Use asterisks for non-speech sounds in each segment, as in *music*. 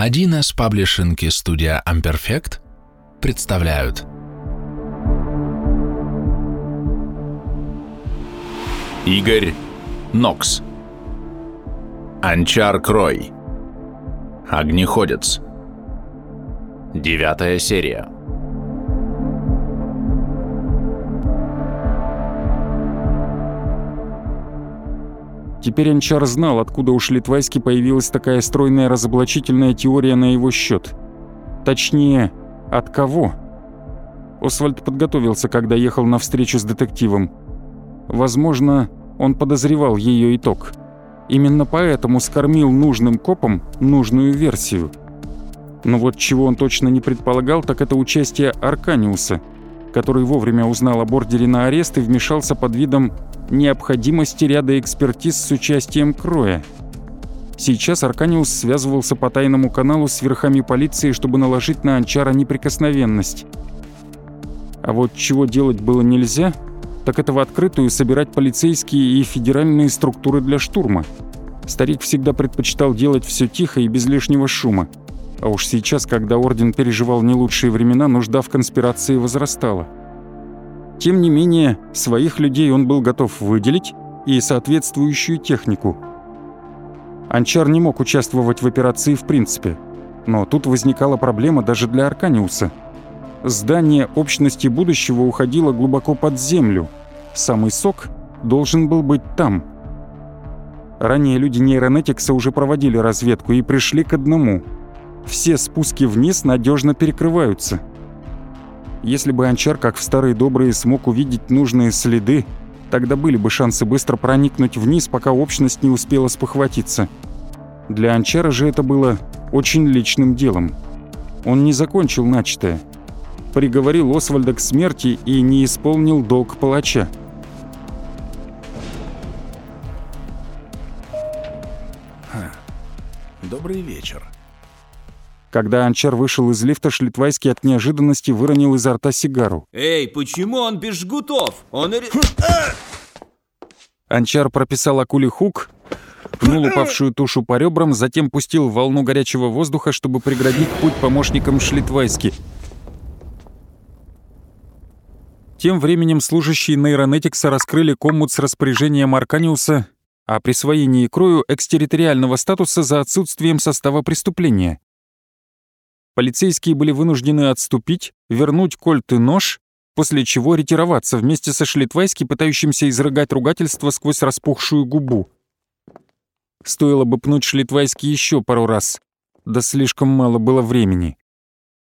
1С паблишинг и студия Amperfect представляют. Игорь Нокс. Анчар Крой. Огнеходец. Девятая серия Теперь Анчар знал, откуда у Шлитвайски появилась такая стройная разоблачительная теория на его счет. Точнее, от кого? Освальд подготовился, когда ехал на встречу с детективом. Возможно, он подозревал ее итог. Именно поэтому скормил нужным копам нужную версию. Но вот чего он точно не предполагал, так это участие Арканиуса, который вовремя узнал о бордере на арест и вмешался под видом необходимости ряда экспертиз с участием Кроя. Сейчас Арканиус связывался по тайному каналу с верхами полиции, чтобы наложить на Анчара неприкосновенность. А вот чего делать было нельзя, так это в открытую собирать полицейские и федеральные структуры для штурма. Старик всегда предпочитал делать все тихо и без лишнего шума. А уж сейчас, когда Орден переживал не лучшие времена, нужда в конспирации возрастала. Тем не менее, своих людей он был готов выделить и соответствующую технику. Анчар не мог участвовать в операции в принципе, но тут возникала проблема даже для Арканиуса. Здание общности будущего уходило глубоко под землю. Самый сок должен был быть там. Ранее люди нейронетикса уже проводили разведку и пришли к одному. Все спуски вниз надежно перекрываются – если бы Анчар, как в старые добрые, смог увидеть нужные следы, тогда были бы шансы быстро проникнуть вниз, пока общность не успела спохватиться. Для Анчара же это было очень личным делом. Он не закончил начатое. Приговорил Освальда к смерти и не исполнил долг палача. Добрый вечер. Когда Анчар вышел из лифта, Шлитвайский от неожиданности выронил изо рта сигару. «Эй, почему он без жгутов? Он... Анчар прописал акуле хук, пнул упавшую тушу по ребрам, затем пустил волну горячего воздуха, чтобы преградить путь помощникам Шлитвайски. Тем временем служащие нейронетикса раскрыли коммут с распоряжением Арканиуса о присвоении Крою экстерриториального статуса за отсутствием состава преступления. Полицейские были вынуждены отступить, вернуть кольт и нож, после чего ретироваться вместе со Шлитвайски, пытающимся изрыгать ругательство сквозь распухшую губу. Стоило бы пнуть Шлитвайски еще пару раз, да слишком мало было времени.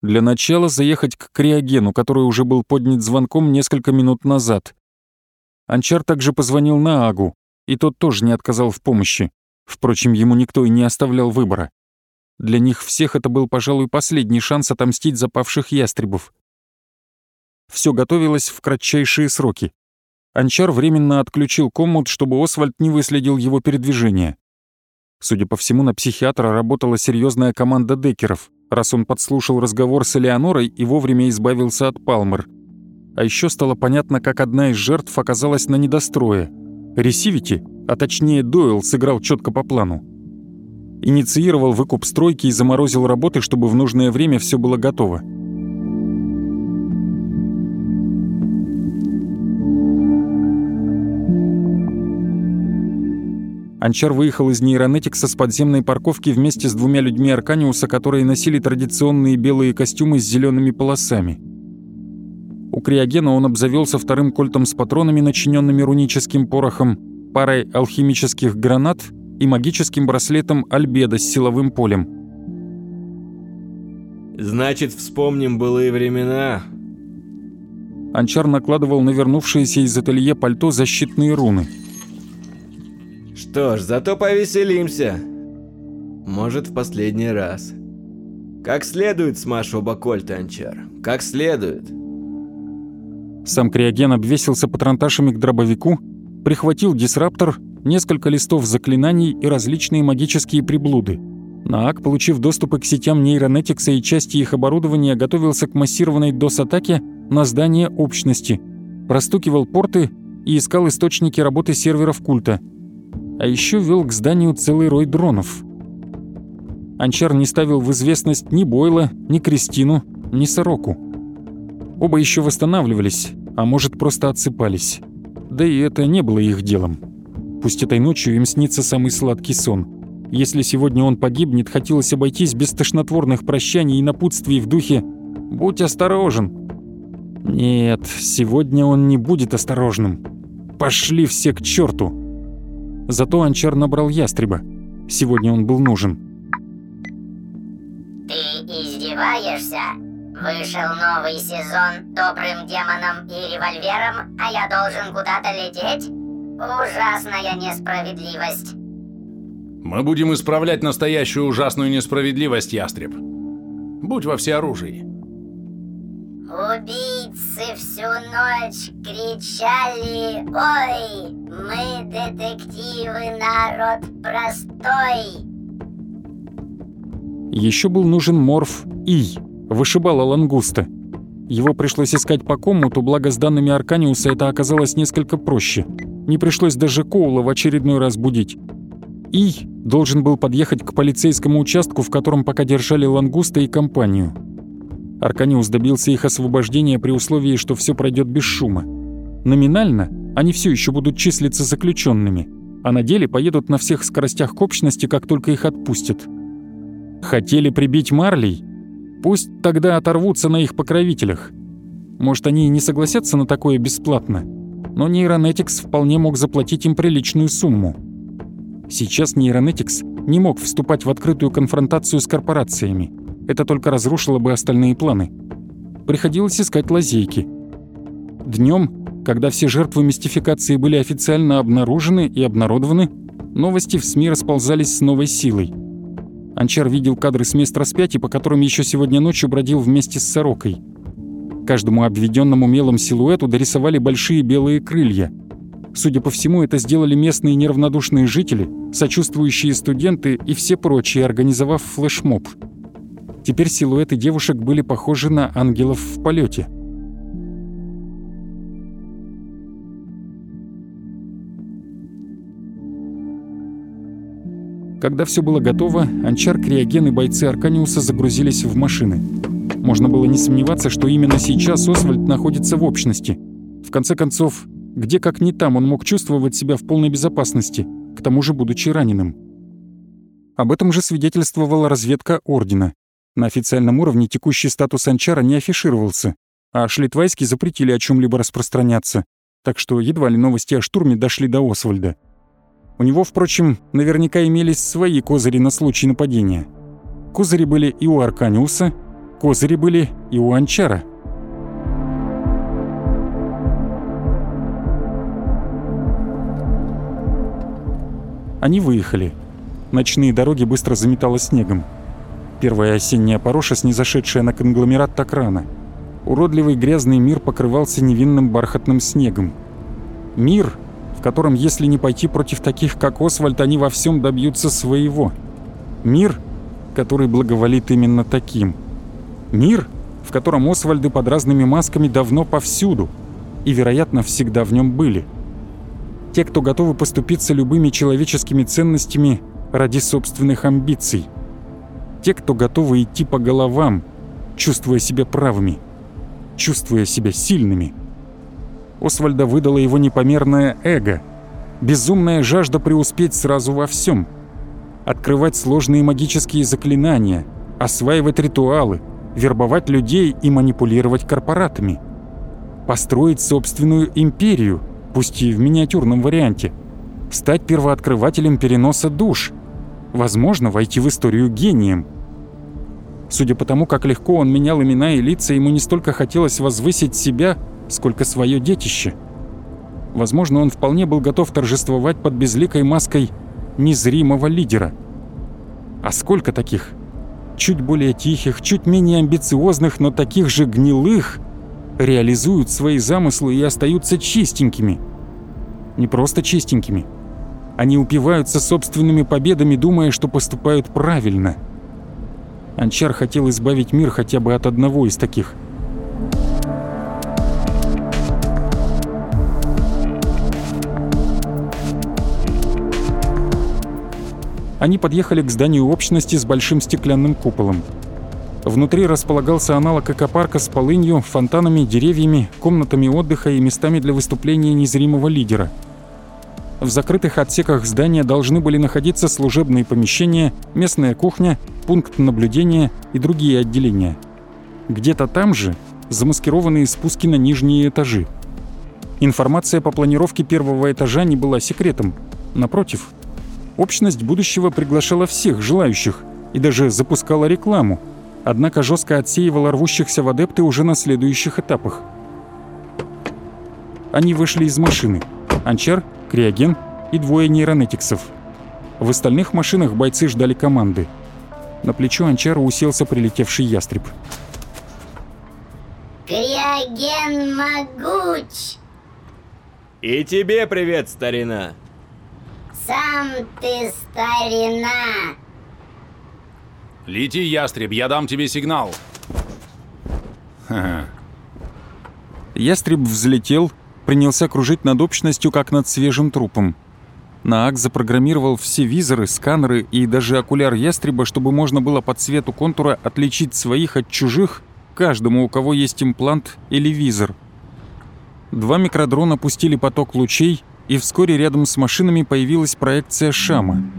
Для начала заехать к Криогену, который уже был поднят звонком несколько минут назад. Анчар также позвонил на Агу, и тот тоже не отказал в помощи. Впрочем, ему никто и не оставлял выбора. Для них всех это был, пожалуй, последний шанс отомстить запавших ястребов. Все готовилось в кратчайшие сроки. Анчар временно отключил коммут, чтобы Освальд не выследил его передвижение. Судя по всему, на психиатра работала серьезная команда декеров, раз он подслушал разговор с Элеонорой и вовремя избавился от Палмер. А еще стало понятно, как одна из жертв оказалась на недострое. Ресивити, а точнее Дойл, сыграл четко по плану инициировал выкуп стройки и заморозил работы, чтобы в нужное время все было готово. Анчар выехал из нейронетикса с подземной парковки вместе с двумя людьми Арканиуса, которые носили традиционные белые костюмы с зелеными полосами. У Криогена он обзавелся вторым кольтом с патронами, начиненными руническим порохом, парой алхимических гранат и магическим браслетом Альбеда с силовым полем. «Значит, вспомним былые времена». Анчар накладывал на вернувшееся из ателье пальто защитные руны. «Что ж, зато повеселимся. Может, в последний раз. Как следует смажь оба кольта, Анчар. Как следует». Сам Криоген обвесился патронташами к дробовику, прихватил дисраптор несколько листов заклинаний и различные магические приблуды. Наак, получив доступы к сетям нейронетикса и части их оборудования, готовился к массированной DOS-атаке на здание общности, простукивал порты и искал источники работы серверов культа. А еще вел к зданию целый рой дронов. Анчар не ставил в известность ни Бойла, ни Кристину, ни Сороку. Оба еще восстанавливались, а может просто отсыпались. Да и это не было их делом. Пусть этой ночью им снится самый сладкий сон. Если сегодня он погибнет, хотелось обойтись без тошнотворных прощаний и напутствий в духе «Будь осторожен». Нет, сегодня он не будет осторожным. Пошли все к черту. Зато Анчар набрал ястреба. Сегодня он был нужен. Ты издеваешься? Вышел новый сезон добрым демоном и револьвером, а я должен куда-то лететь? Ужасная несправедливость. Мы будем исправлять настоящую ужасную несправедливость, Ястреб. Будь во всеоружии. Убийцы всю ночь кричали «Ой, мы детективы, народ простой!» Еще был нужен морф И, вышибала лангуста. Его пришлось искать по коммуту, благо с данными Арканиуса это оказалось несколько проще. Не пришлось даже Коула в очередной раз будить. И должен был подъехать к полицейскому участку, в котором пока держали лангуста и компанию. Арканиус добился их освобождения при условии, что все пройдет без шума. Номинально они все еще будут числиться заключенными, а на деле поедут на всех скоростях к общности, как только их отпустят. Хотели прибить Марлей? Пусть тогда оторвутся на их покровителях. Может, они и не согласятся на такое бесплатно, но Нейронетикс вполне мог заплатить им приличную сумму. Сейчас Нейронетикс не мог вступать в открытую конфронтацию с корпорациями. Это только разрушило бы остальные планы. Приходилось искать лазейки. Днем, когда все жертвы мистификации были официально обнаружены и обнародованы, новости в СМИ расползались с новой силой. Анчар видел кадры с мест распятий, по которым еще сегодня ночью бродил вместе с сорокой. Каждому обведенному мелом силуэту дорисовали большие белые крылья. Судя по всему, это сделали местные неравнодушные жители, сочувствующие студенты и все прочие, организовав флешмоб. Теперь силуэты девушек были похожи на ангелов в полете. Когда все было готово, Анчар, Криоген и бойцы Арканиуса загрузились в машины. Можно было не сомневаться, что именно сейчас Освальд находится в общности. В конце концов, где как не там он мог чувствовать себя в полной безопасности, к тому же будучи раненым. Об этом же свидетельствовала разведка Ордена. На официальном уровне текущий статус Анчара не афишировался, а Шлитвайски запретили о чем либо распространяться, так что едва ли новости о штурме дошли до Освальда. У него, впрочем, наверняка имелись свои козыри на случай нападения. Козыри были и у Арканиуса, козыри были и у Анчара. Они выехали. Ночные дороги быстро заметало снегом. Первая осенняя пороша, снизошедшая на конгломерат так рано. Уродливый грязный мир покрывался невинным бархатным снегом. Мир, в котором, если не пойти против таких, как Освальд, они во всем добьются своего. Мир, который благоволит именно таким. Мир, в котором Освальды под разными масками давно повсюду и, вероятно, всегда в нем были. Те, кто готовы поступиться любыми человеческими ценностями ради собственных амбиций – те, кто готовы идти по головам, чувствуя себя правыми, чувствуя себя сильными. Освальда выдала его непомерное эго, безумная жажда преуспеть сразу во всем, открывать сложные магические заклинания, осваивать ритуалы, вербовать людей и манипулировать корпоратами, построить собственную империю, пусть и в миниатюрном варианте, стать первооткрывателем переноса душ — возможно, войти в историю гением. Судя по тому, как легко он менял имена и лица, ему не столько хотелось возвысить себя, сколько свое детище. Возможно, он вполне был готов торжествовать под безликой маской незримого лидера. А сколько таких? Чуть более тихих, чуть менее амбициозных, но таких же гнилых реализуют свои замыслы и остаются чистенькими. Не просто чистенькими – они упиваются собственными победами, думая, что поступают правильно. Анчар хотел избавить мир хотя бы от одного из таких. Они подъехали к зданию общности с большим стеклянным куполом. Внутри располагался аналог экопарка с полынью, фонтанами, деревьями, комнатами отдыха и местами для выступления незримого лидера. В закрытых отсеках здания должны были находиться служебные помещения, местная кухня, пункт наблюдения и другие отделения. Где-то там же замаскированные спуски на нижние этажи. Информация по планировке первого этажа не была секретом. Напротив, общность будущего приглашала всех желающих и даже запускала рекламу, однако жестко отсеивала рвущихся в адепты уже на следующих этапах. Они вышли из машины. Анчар, Криоген и двое нейронетиксов. В остальных машинах бойцы ждали команды. На плечо Анчара уселся прилетевший ястреб. Криоген могуч! И тебе привет, старина! Сам ты старина! Лети, ястреб, я дам тебе сигнал. Ха-ха. *laughs* Ястреб взлетел, принялся кружить над общностью, как над свежим трупом. Наак запрограммировал все визоры, сканеры и даже окуляр ястреба, чтобы можно было по цвету контура отличить своих от чужих каждому, у кого есть имплант или визор. Два микродрона пустили поток лучей, и вскоре рядом с машинами появилась проекция Шама —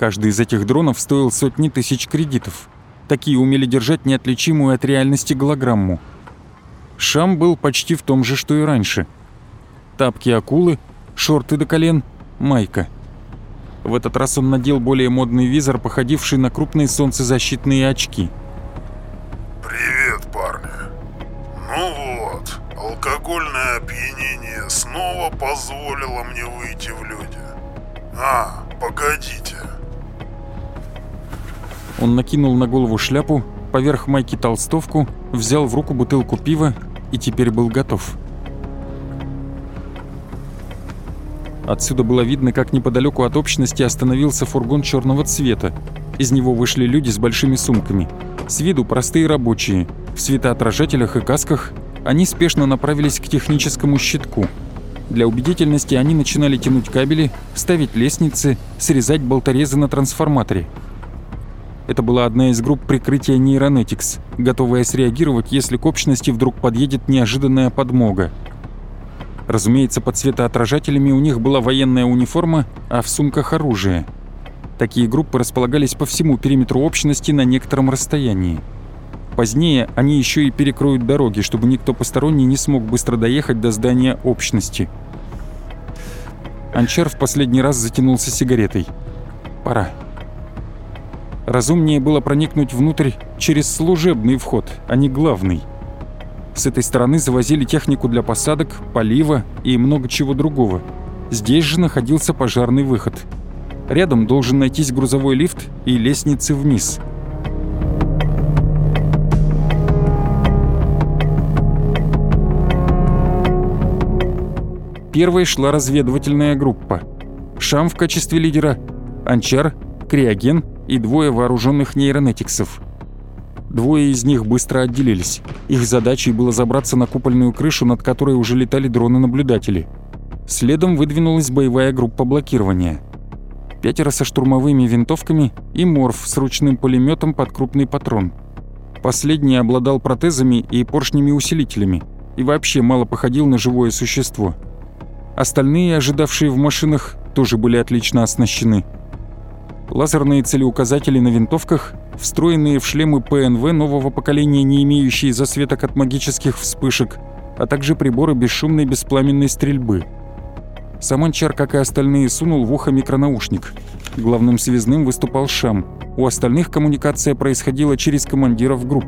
Каждый из этих дронов стоил сотни тысяч кредитов. Такие умели держать неотличимую от реальности голограмму. Шам был почти в том же, что и раньше. Тапки акулы, шорты до колен, майка. В этот раз он надел более модный визор, походивший на крупные солнцезащитные очки. Привет, парни. Алкогольное опьянение снова позволило мне выйти в люди. А, погодите. Он накинул на голову шляпу, поверх майки толстовку, взял в руку бутылку пива и теперь был готов. Отсюда было видно, как неподалеку от общности остановился фургон черного цвета. Из него вышли люди с большими сумками. С виду простые рабочие. В светоотражателях и касках они спешно направились к техническому щитку. Для убедительности они начинали тянуть кабели, ставить лестницы, срезать болторезы на трансформаторе – это была одна из групп прикрытия Нейронетикс, готовая среагировать, если к общности вдруг подъедет неожиданная подмога. Разумеется, под светоотражателями у них была военная униформа, а в сумках оружие. Такие группы располагались по всему периметру общности на некотором расстоянии. Позднее они еще и перекроют дороги, чтобы никто посторонний не смог быстро доехать до здания общности. Анчар в последний раз затянулся сигаретой. «Пора». Разумнее было проникнуть внутрь через служебный вход, а не главный. С этой стороны завозили технику для посадок, полива и много чего другого. Здесь же находился пожарный выход. Рядом должен найтись грузовой лифт и лестницы вниз. Первой шла разведывательная группа. Шам в качестве лидера, Анчар, Криоген и двое вооруженных нейронетиксов. Двое из них быстро отделились. Их задачей было забраться на купольную крышу, над которой уже летали дроны-наблюдатели. Следом выдвинулась боевая группа блокирования. Пятеро со штурмовыми винтовками и морф с ручным пулеметом под крупный патрон. Последний обладал протезами и поршнями-усилителями и вообще мало походил на живое существо. Остальные, ожидавшие в машинах, тоже были отлично оснащены – лазерные целеуказатели на винтовках, встроенные в шлемы ПНВ нового поколения, не имеющие засветок от магических вспышек, а также приборы бесшумной беспламенной стрельбы. Саманчар, как и остальные, сунул в ухо микронаушник. Главным связным выступал Шам. У остальных коммуникация происходила через командиров групп.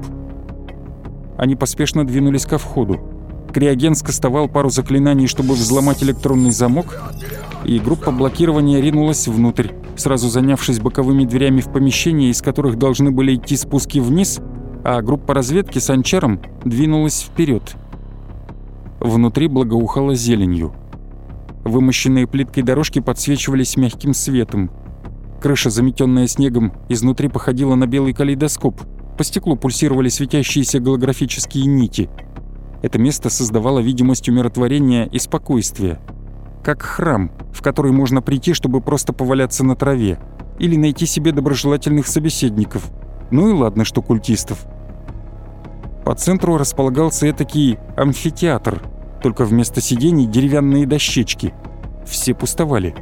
Они поспешно двинулись ко входу. Криоген скостовал пару заклинаний, чтобы взломать электронный замок, и группа блокирования ринулась внутрь, сразу занявшись боковыми дверями в помещении, из которых должны были идти спуски вниз, а группа разведки с анчаром двинулась вперед. Внутри благоухало зеленью. Вымощенные плиткой дорожки подсвечивались мягким светом. Крыша, заметенная снегом, изнутри походила на белый калейдоскоп. По стеклу пульсировали светящиеся голографические нити. Это место создавало видимость умиротворения и спокойствия как храм, в который можно прийти, чтобы просто поваляться на траве, или найти себе доброжелательных собеседников. Ну и ладно, что культистов. По центру располагался этакий амфитеатр, только вместо сидений деревянные дощечки. Все пустовали.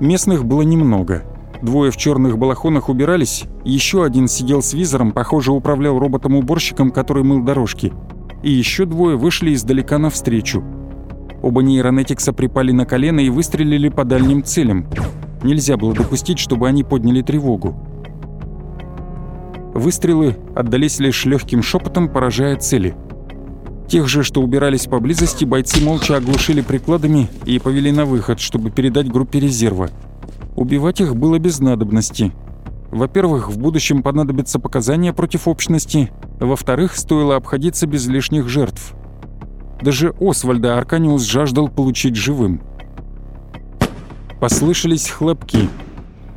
Местных было немного. Двое в черных балахонах убирались, еще один сидел с визором, похоже, управлял роботом-уборщиком, который мыл дорожки. И еще двое вышли издалека навстречу. Оба нейронетикса припали на колено и выстрелили по дальним целям. Нельзя было допустить, чтобы они подняли тревогу. Выстрелы отдались лишь легким шепотом, поражая цели. Тех же, что убирались поблизости, бойцы молча оглушили прикладами и повели на выход, чтобы передать группе резерва. Убивать их было без надобности. Во-первых, в будущем понадобятся показания против общности, во-вторых, стоило обходиться без лишних жертв. Даже Освальда Арканиус жаждал получить живым. Послышались хлопки.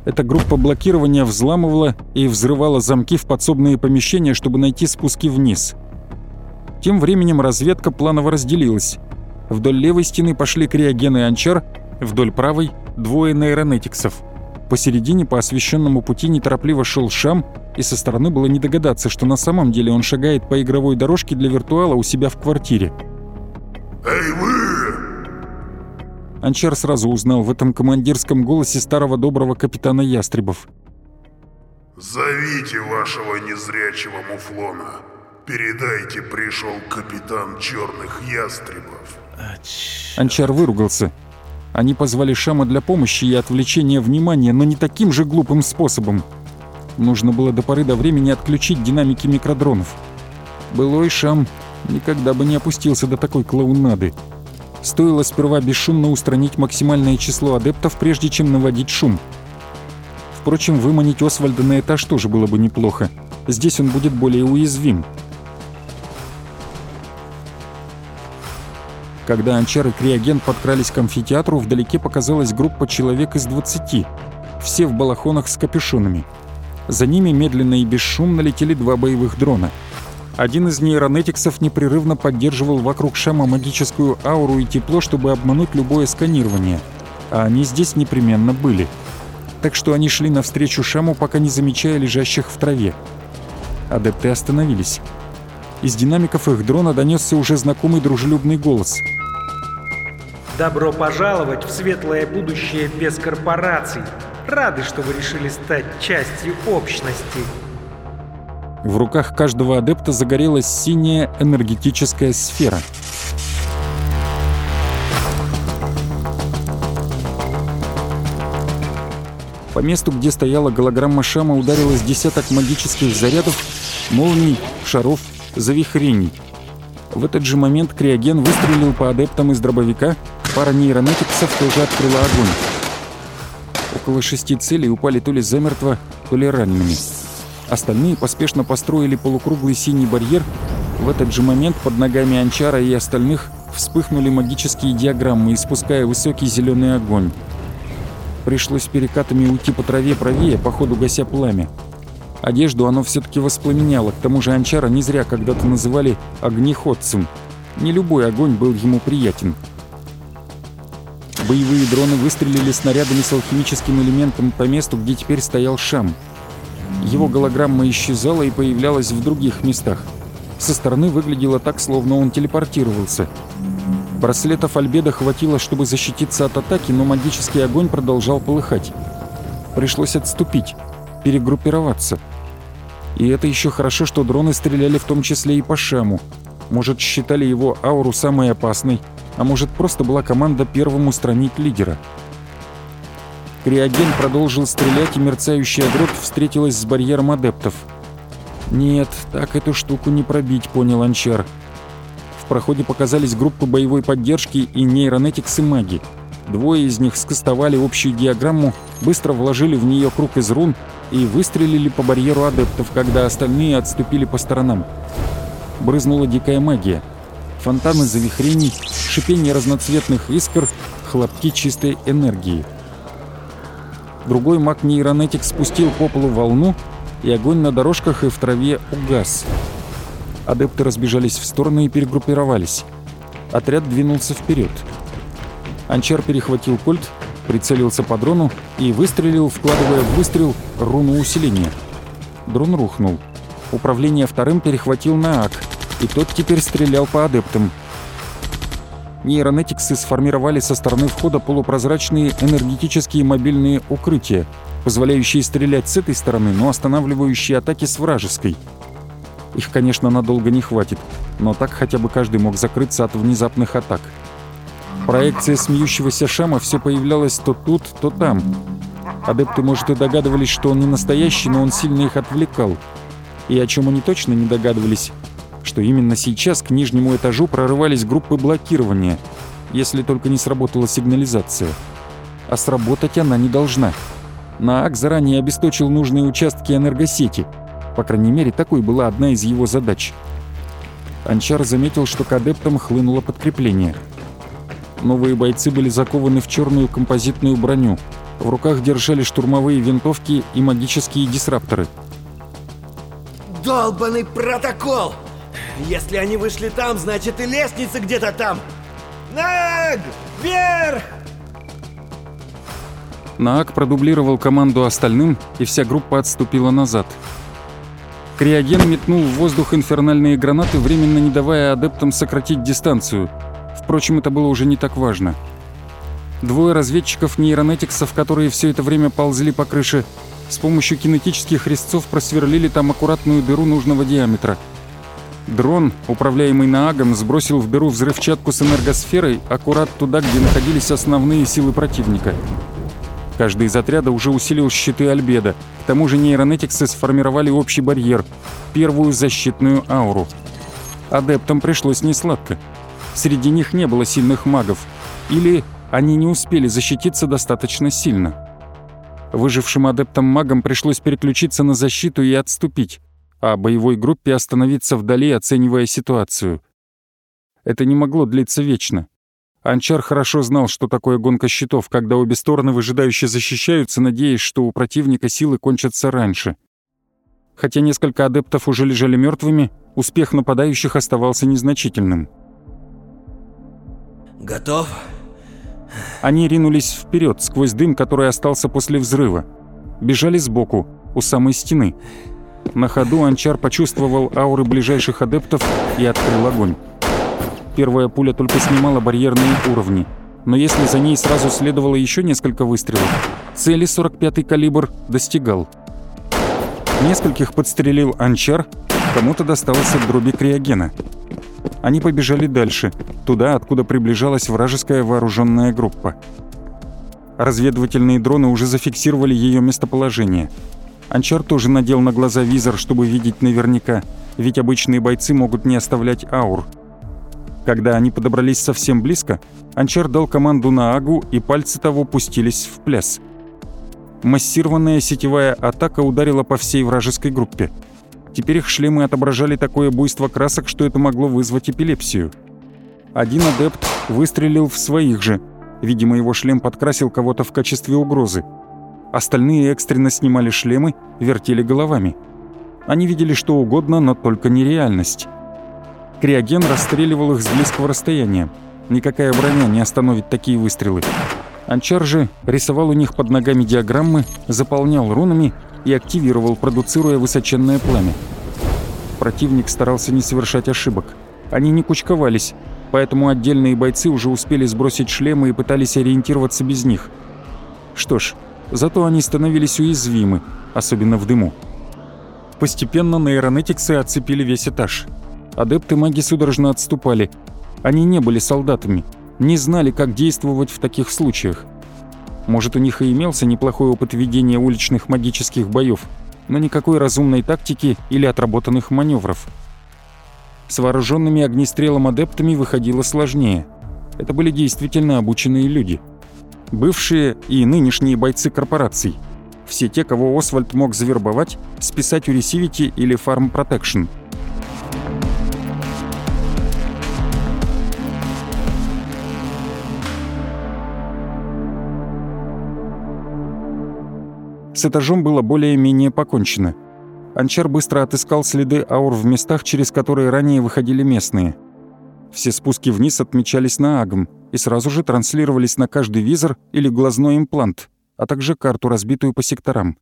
Эта группа блокирования взламывала и взрывала замки в подсобные помещения, чтобы найти спуски вниз. Тем временем разведка планово разделилась. Вдоль левой стены пошли криогены и анчар, вдоль правой — двое нейронетиксов. Посередине по освещенному пути неторопливо шел Шам, и со стороны было не догадаться, что на самом деле он шагает по игровой дорожке для виртуала у себя в квартире. «Эй, вы! Анчар сразу узнал в этом командирском голосе старого доброго капитана Ястребов. Зовите вашего незрячего муфлона. Передайте, пришел капитан Черных Ястребов. Анчар выругался. Они позвали Шама для помощи и отвлечения внимания, но не таким же глупым способом. Нужно было до поры до времени отключить динамики микродронов. Былой Шам никогда бы не опустился до такой клоунады. Стоило сперва бесшумно устранить максимальное число адептов, прежде чем наводить шум. Впрочем, выманить Освальда на этаж тоже было бы неплохо. Здесь он будет более уязвим. Когда Анчар и Криоген подкрались к амфитеатру, вдалеке показалась группа человек из 20. Все в балахонах с капюшонами. За ними медленно и бесшумно летели два боевых дрона — один из нейронетиксов непрерывно поддерживал вокруг Шама магическую ауру и тепло, чтобы обмануть любое сканирование. А они здесь непременно были. Так что они шли навстречу Шаму, пока не замечая лежащих в траве. Адепты остановились. Из динамиков их дрона донесся уже знакомый дружелюбный голос. «Добро пожаловать в светлое будущее без корпораций! Рады, что вы решили стать частью общности!» В руках каждого адепта загорелась синяя энергетическая сфера. По месту, где стояла голограмма Шама, ударилось десяток магических зарядов, молний, шаров, завихрений. В этот же момент Криоген выстрелил по адептам из дробовика, пара нейронетиксов тоже открыла огонь. Около шести целей упали то ли замертво, то ли ранеными. Остальные поспешно построили полукруглый синий барьер. В этот же момент под ногами Анчара и остальных вспыхнули магические диаграммы, испуская высокий зеленый огонь. Пришлось перекатами уйти по траве правее, по ходу гася пламя. Одежду оно все таки воспламеняло, к тому же Анчара не зря когда-то называли огнеходцем. Не любой огонь был ему приятен. Боевые дроны выстрелили снарядами с алхимическим элементом по месту, где теперь стоял Шам — его голограмма исчезала и появлялась в других местах. Со стороны выглядело так, словно он телепортировался. Браслетов Альбеда хватило, чтобы защититься от атаки, но магический огонь продолжал полыхать. Пришлось отступить, перегруппироваться. И это еще хорошо, что дроны стреляли в том числе и по Шаму. Может, считали его ауру самой опасной, а может, просто была команда первым устранить лидера. Криоген продолжил стрелять, и мерцающая дробь встретилась с барьером адептов. «Нет, так эту штуку не пробить», — понял Анчар. В проходе показались группы боевой поддержки и нейронетиксы маги. Двое из них скостовали общую диаграмму, быстро вложили в нее круг из рун и выстрелили по барьеру адептов, когда остальные отступили по сторонам. Брызнула дикая магия. Фонтаны завихрений, шипение разноцветных искр, хлопки чистой энергии — Другой маг-нейронетик спустил по полу волну, и огонь на дорожках и в траве угас. Адепты разбежались в стороны и перегруппировались. Отряд двинулся вперед. Анчар перехватил кольт прицелился по дрону и выстрелил, вкладывая в выстрел руну усиления. Дрон рухнул. Управление вторым перехватил Наак, и тот теперь стрелял по адептам. Нейронетиксы сформировали со стороны входа полупрозрачные энергетические мобильные укрытия, позволяющие стрелять с этой стороны, но останавливающие атаки с вражеской. Их, конечно, надолго не хватит, но так хотя бы каждый мог закрыться от внезапных атак. Проекция смеющегося Шама все появлялась то тут, то там. Адепты, может, и догадывались, что он не настоящий, но он сильно их отвлекал. И о чем они точно не догадывались, что именно сейчас к нижнему этажу прорывались группы блокирования, если только не сработала сигнализация. А сработать она не должна. Наак заранее обесточил нужные участки энергосети. По крайней мере, такой была одна из его задач. Анчар заметил, что к адептам хлынуло подкрепление. Новые бойцы были закованы в черную композитную броню. В руках держали штурмовые винтовки и магические дисрапторы. Долбанный протокол! Если они вышли там, значит и лестница где-то там! Наг! Вверх! Наак продублировал команду остальным, и вся группа отступила назад. Криоген метнул в воздух инфернальные гранаты, временно не давая адептам сократить дистанцию. Впрочем, это было уже не так важно. Двое разведчиков-нейронетиксов, которые все это время ползли по крыше, с помощью кинетических резцов просверлили там аккуратную дыру нужного диаметра. Дрон, управляемый Наагом, сбросил в дыру взрывчатку с энергосферой аккурат туда, где находились основные силы противника. Каждый из отряда уже усилил щиты Альбеда. К тому же нейронетиксы сформировали общий барьер, первую защитную ауру. Адептам пришлось несладко. Среди них не было сильных магов. Или они не успели защититься достаточно сильно. Выжившим адептам-магам пришлось переключиться на защиту и отступить, а боевой группе остановиться вдали, оценивая ситуацию. Это не могло длиться вечно. Анчар хорошо знал, что такое гонка щитов, когда обе стороны выжидающе защищаются, надеясь, что у противника силы кончатся раньше. Хотя несколько адептов уже лежали мертвыми, успех нападающих оставался незначительным. Готов? Они ринулись вперед сквозь дым, который остался после взрыва. Бежали сбоку, у самой стены. На ходу Анчар почувствовал ауры ближайших адептов и открыл огонь. Первая пуля только снимала барьерные уровни, но если за ней сразу следовало еще несколько выстрелов, цели 45-й калибр достигал. Нескольких подстрелил Анчар, кому-то досталось от дроби криогена. Они побежали дальше, туда, откуда приближалась вражеская вооруженная группа. Разведывательные дроны уже зафиксировали ее местоположение. Анчар тоже надел на глаза визор, чтобы видеть наверняка, ведь обычные бойцы могут не оставлять аур. Когда они подобрались совсем близко, Анчар дал команду на Агу, и пальцы того пустились в пляс. Массированная сетевая атака ударила по всей вражеской группе. Теперь их шлемы отображали такое буйство красок, что это могло вызвать эпилепсию. Один адепт выстрелил в своих же. Видимо, его шлем подкрасил кого-то в качестве угрозы. Остальные экстренно снимали шлемы, вертели головами. Они видели что угодно, но только не реальность. Криоген расстреливал их с близкого расстояния. Никакая броня не остановит такие выстрелы. Анчар же рисовал у них под ногами диаграммы, заполнял рунами и активировал, продуцируя высоченное пламя. Противник старался не совершать ошибок. Они не кучковались, поэтому отдельные бойцы уже успели сбросить шлемы и пытались ориентироваться без них. Что ж, зато они становились уязвимы, особенно в дыму. Постепенно нейронетиксы оцепили весь этаж. Адепты маги судорожно отступали. Они не были солдатами, не знали, как действовать в таких случаях. Может, у них и имелся неплохой опыт ведения уличных магических боев, но никакой разумной тактики или отработанных маневров. С вооруженными огнестрелом адептами выходило сложнее. Это были действительно обученные люди. Бывшие и нынешние бойцы корпораций. Все те, кого Освальд мог завербовать, списать у Ресивити или Farm Protection – С этажом было более-менее покончено. Анчар быстро отыскал следы аур в местах, через которые ранее выходили местные. Все спуски вниз отмечались на Агм, и сразу же транслировались на каждый визор или глазной имплант, а также карту, разбитую по секторам.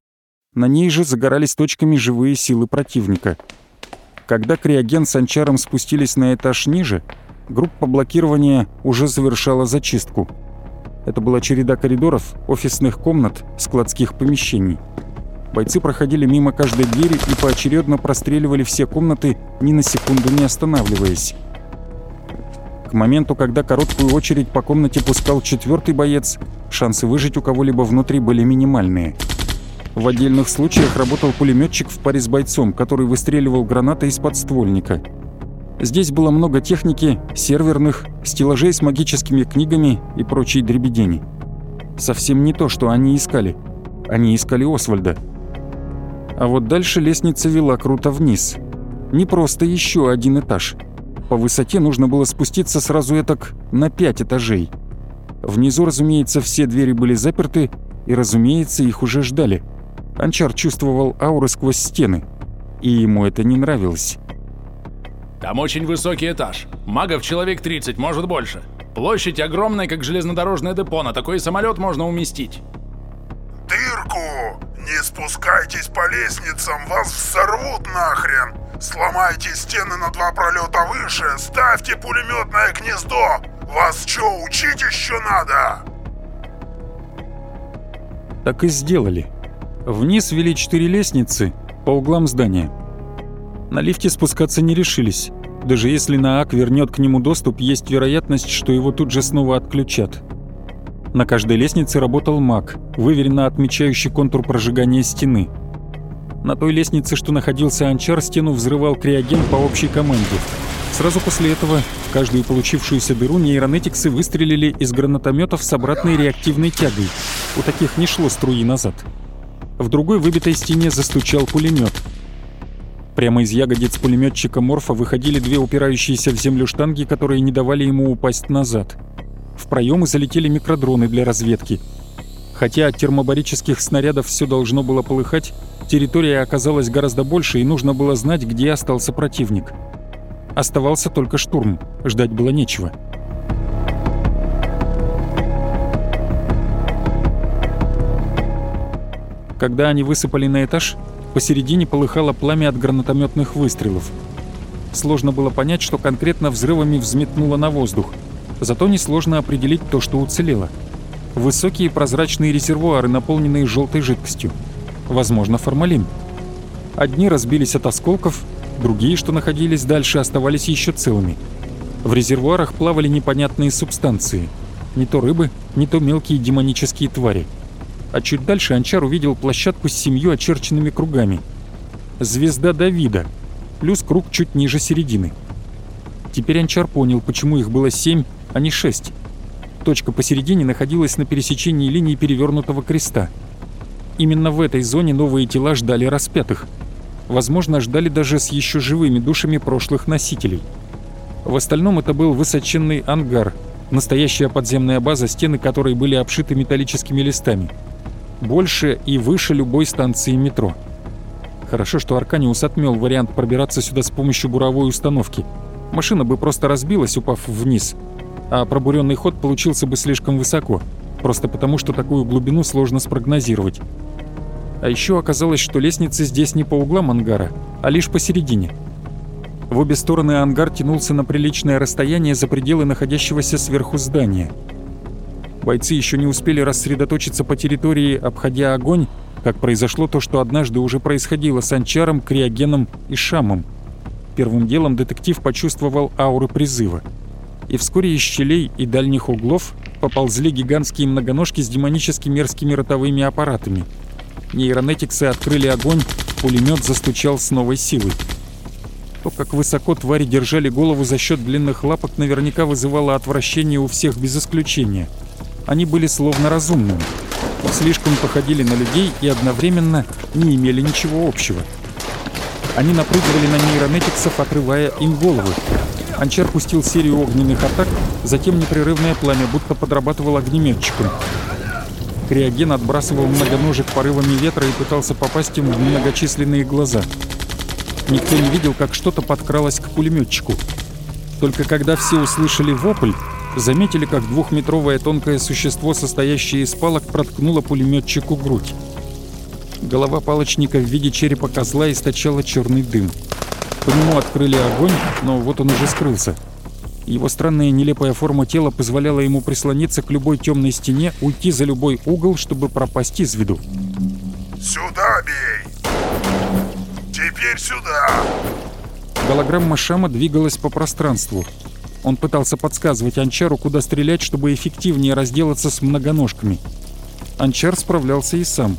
На ней же загорались точками живые силы противника. Когда криоген с анчаром спустились на этаж ниже, группа блокирования уже завершала зачистку. Это была череда коридоров, офисных комнат, складских помещений. Бойцы проходили мимо каждой двери и поочередно простреливали все комнаты, ни на секунду не останавливаясь. К моменту, когда короткую очередь по комнате пускал четвертый боец, шансы выжить у кого-либо внутри были минимальные. В отдельных случаях работал пулеметчик в паре с бойцом, который выстреливал гранатой из подствольника. Здесь было много техники, серверных, стеллажей с магическими книгами и прочей дребедени. Совсем не то, что они искали. Они искали Освальда. А вот дальше лестница вела круто вниз. Не просто еще один этаж. По высоте нужно было спуститься сразу этак на пять этажей. Внизу, разумеется, все двери были заперты, и, разумеется, их уже ждали. Анчар чувствовал ауры сквозь стены, и ему это не нравилось. Там очень высокий этаж. Магов человек 30, может больше. Площадь огромная, как железнодорожное депо. На такой самолет можно уместить. Дырку! Не спускайтесь по лестницам, вас взорвут нахрен! Сломайте стены на два пролета выше, ставьте пулеметное гнездо! Вас что, учить еще надо? Так и сделали. Вниз вели четыре лестницы по углам здания. На лифте спускаться не решились. Даже если Наак вернет к нему доступ, есть вероятность, что его тут же снова отключат. На каждой лестнице работал маг, выверенно отмечающий контур прожигания стены. На той лестнице, что находился Анчар, стену взрывал криоген по общей команде. Сразу после этого в каждую получившуюся дыру нейронетиксы выстрелили из гранатометов с обратной реактивной тягой. У таких не шло струи назад в другой выбитой стене застучал пулемет. Прямо из ягодиц пулеметчика Морфа выходили две упирающиеся в землю штанги, которые не давали ему упасть назад. В проемы залетели микродроны для разведки. Хотя от термобарических снарядов все должно было полыхать, территория оказалась гораздо больше, и нужно было знать, где остался противник. Оставался только штурм, ждать было нечего. Когда они высыпали на этаж, посередине полыхало пламя от гранатометных выстрелов. Сложно было понять, что конкретно взрывами взметнуло на воздух. Зато несложно определить то, что уцелело. Высокие прозрачные резервуары, наполненные желтой жидкостью. Возможно, формалин. Одни разбились от осколков, другие, что находились дальше, оставались еще целыми. В резервуарах плавали непонятные субстанции. Не то рыбы, не то мелкие демонические твари а чуть дальше Анчар увидел площадку с семью очерченными кругами. Звезда Давида, плюс круг чуть ниже середины. Теперь Анчар понял, почему их было семь, а не шесть. Точка посередине находилась на пересечении линии перевернутого креста. Именно в этой зоне новые тела ждали распятых. Возможно, ждали даже с еще живыми душами прошлых носителей. В остальном это был высоченный ангар, настоящая подземная база, стены которой были обшиты металлическими листами – больше и выше любой станции метро. Хорошо, что Арканиус отмел вариант пробираться сюда с помощью буровой установки. Машина бы просто разбилась, упав вниз, а пробуренный ход получился бы слишком высоко, просто потому что такую глубину сложно спрогнозировать. А еще оказалось, что лестницы здесь не по углам ангара, а лишь посередине. В обе стороны ангар тянулся на приличное расстояние за пределы находящегося сверху здания – Бойцы еще не успели рассредоточиться по территории, обходя огонь, как произошло то, что однажды уже происходило с Анчаром, Криогеном и Шамом. Первым делом детектив почувствовал ауры призыва. И вскоре из щелей и дальних углов поползли гигантские многоножки с демонически мерзкими ротовыми аппаратами. Нейронетиксы открыли огонь, пулемет застучал с новой силой. То, как высоко твари держали голову за счет длинных лапок, наверняка вызывало отвращение у всех без исключения – они были словно разумными. Слишком походили на людей и одновременно не имели ничего общего. Они напрыгивали на нейронетиксов, отрывая им головы. Анчар пустил серию огненных атак, затем непрерывное пламя, будто подрабатывал огнеметчиком. Криоген отбрасывал многоножек порывами ветра и пытался попасть им в многочисленные глаза. Никто не видел, как что-то подкралось к пулеметчику. Только когда все услышали вопль, заметили, как двухметровое тонкое существо, состоящее из палок, проткнуло пулеметчику грудь. Голова палочника в виде черепа козла источала черный дым. По нему открыли огонь, но вот он уже скрылся. Его странная нелепая форма тела позволяла ему прислониться к любой темной стене, уйти за любой угол, чтобы пропасть из виду. Сюда бей! Теперь сюда! Голограмма Шама двигалась по пространству. Он пытался подсказывать Анчару, куда стрелять, чтобы эффективнее разделаться с многоножками. Анчар справлялся и сам.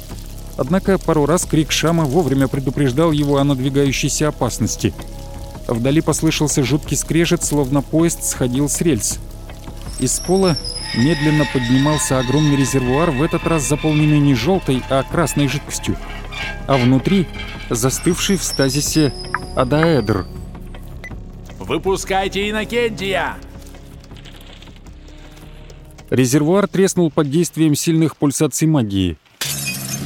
Однако пару раз крик Шама вовремя предупреждал его о надвигающейся опасности. Вдали послышался жуткий скрежет, словно поезд сходил с рельс. Из пола медленно поднимался огромный резервуар, в этот раз заполненный не желтой, а красной жидкостью. А внутри застывший в стазисе адаэдр. «Выпускайте Иннокентия!» Резервуар треснул под действием сильных пульсаций магии.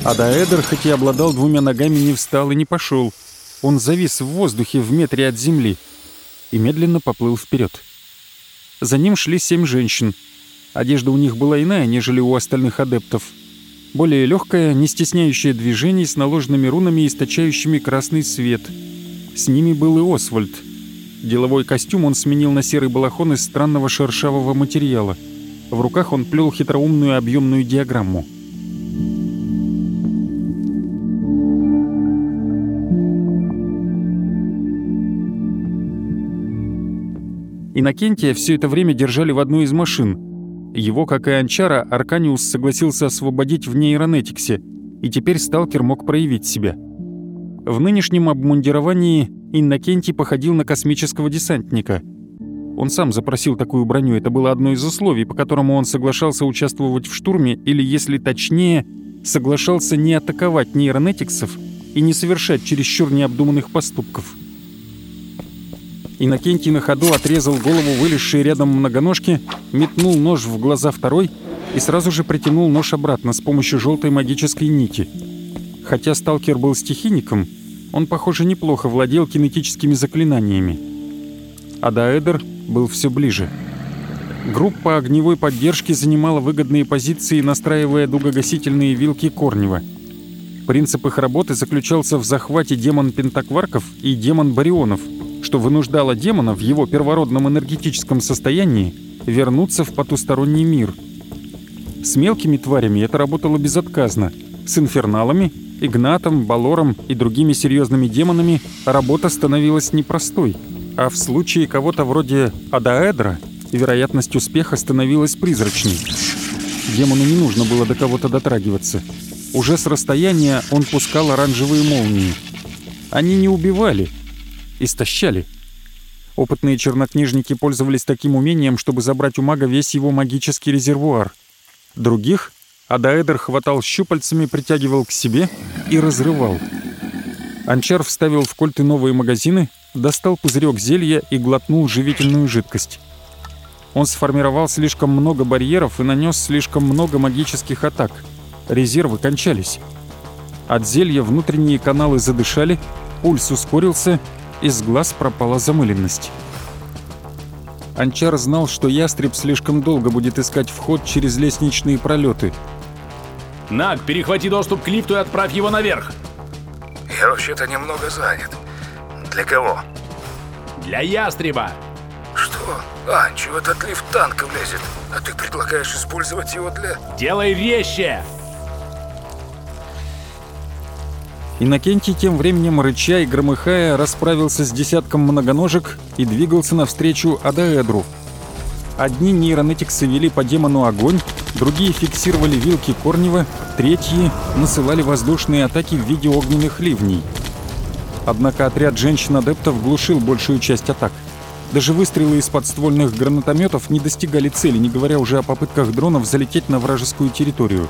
Адаэдр, хоть и обладал двумя ногами, не встал и не пошел. Он завис в воздухе в метре от земли и медленно поплыл вперед. За ним шли семь женщин. Одежда у них была иная, нежели у остальных адептов. Более легкая, не стесняющая движений, с наложенными рунами, источающими красный свет. С ними был и Освальд. Деловой костюм он сменил на серый балахон из странного шершавого материала. В руках он плел хитроумную объемную диаграмму. Иннокентия все это время держали в одной из машин. Его, как и Анчара, Арканиус согласился освободить в нейронетиксе, и теперь сталкер мог проявить себя. В нынешнем обмундировании Иннокентий походил на космического десантника. Он сам запросил такую броню, это было одно из условий, по которому он соглашался участвовать в штурме, или, если точнее, соглашался не атаковать нейронетиксов и не совершать чересчур необдуманных поступков. Иннокентий на ходу отрезал голову вылезшей рядом многоножки, метнул нож в глаза второй и сразу же притянул нож обратно с помощью желтой магической нити. Хотя сталкер был стихийником, он, похоже, неплохо владел кинетическими заклинаниями. А Даэдер был все ближе. Группа огневой поддержки занимала выгодные позиции, настраивая дугогасительные вилки Корнева. Принцип их работы заключался в захвате демон Пентакварков и демон Барионов — что вынуждало демона в его первородном энергетическом состоянии вернуться в потусторонний мир. С мелкими тварями это работало безотказно. С инферналами, Игнатом, Балором и другими серьезными демонами работа становилась непростой, а в случае кого-то вроде Адаэдра вероятность успеха становилась призрачной. Демону не нужно было до кого-то дотрагиваться. Уже с расстояния он пускал оранжевые молнии. Они не убивали, истощали. Опытные чернокнижники пользовались таким умением, чтобы забрать у мага весь его магический резервуар. Других Адаэдер хватал щупальцами, притягивал к себе и разрывал. Анчар вставил в кольты новые магазины, достал пузырек зелья и глотнул живительную жидкость. Он сформировал слишком много барьеров и нанес слишком много магических атак. Резервы кончались. От зелья внутренние каналы задышали, пульс ускорился, из глаз пропала замыленность. Анчар знал, что ястреб слишком долго будет искать вход через лестничные пролеты. «Наг, перехвати доступ к лифту и отправь его наверх!» «Я вообще-то немного занят. Для кого?» «Для ястреба!» «Что? А, чего этот лифт танком лезет, а ты предлагаешь использовать его для...» «Делай резче!» Иннокентий тем временем, рыча и громыхая, расправился с десятком многоножек и двигался навстречу Адаэдру. Одни нейронетиксы вели по демону огонь, другие фиксировали вилки Корнева, третьи насылали воздушные атаки в виде огненных ливней. Однако отряд женщин-адептов глушил большую часть атак. Даже выстрелы из подствольных гранатометов не достигали цели, не говоря уже о попытках дронов залететь на вражескую территорию.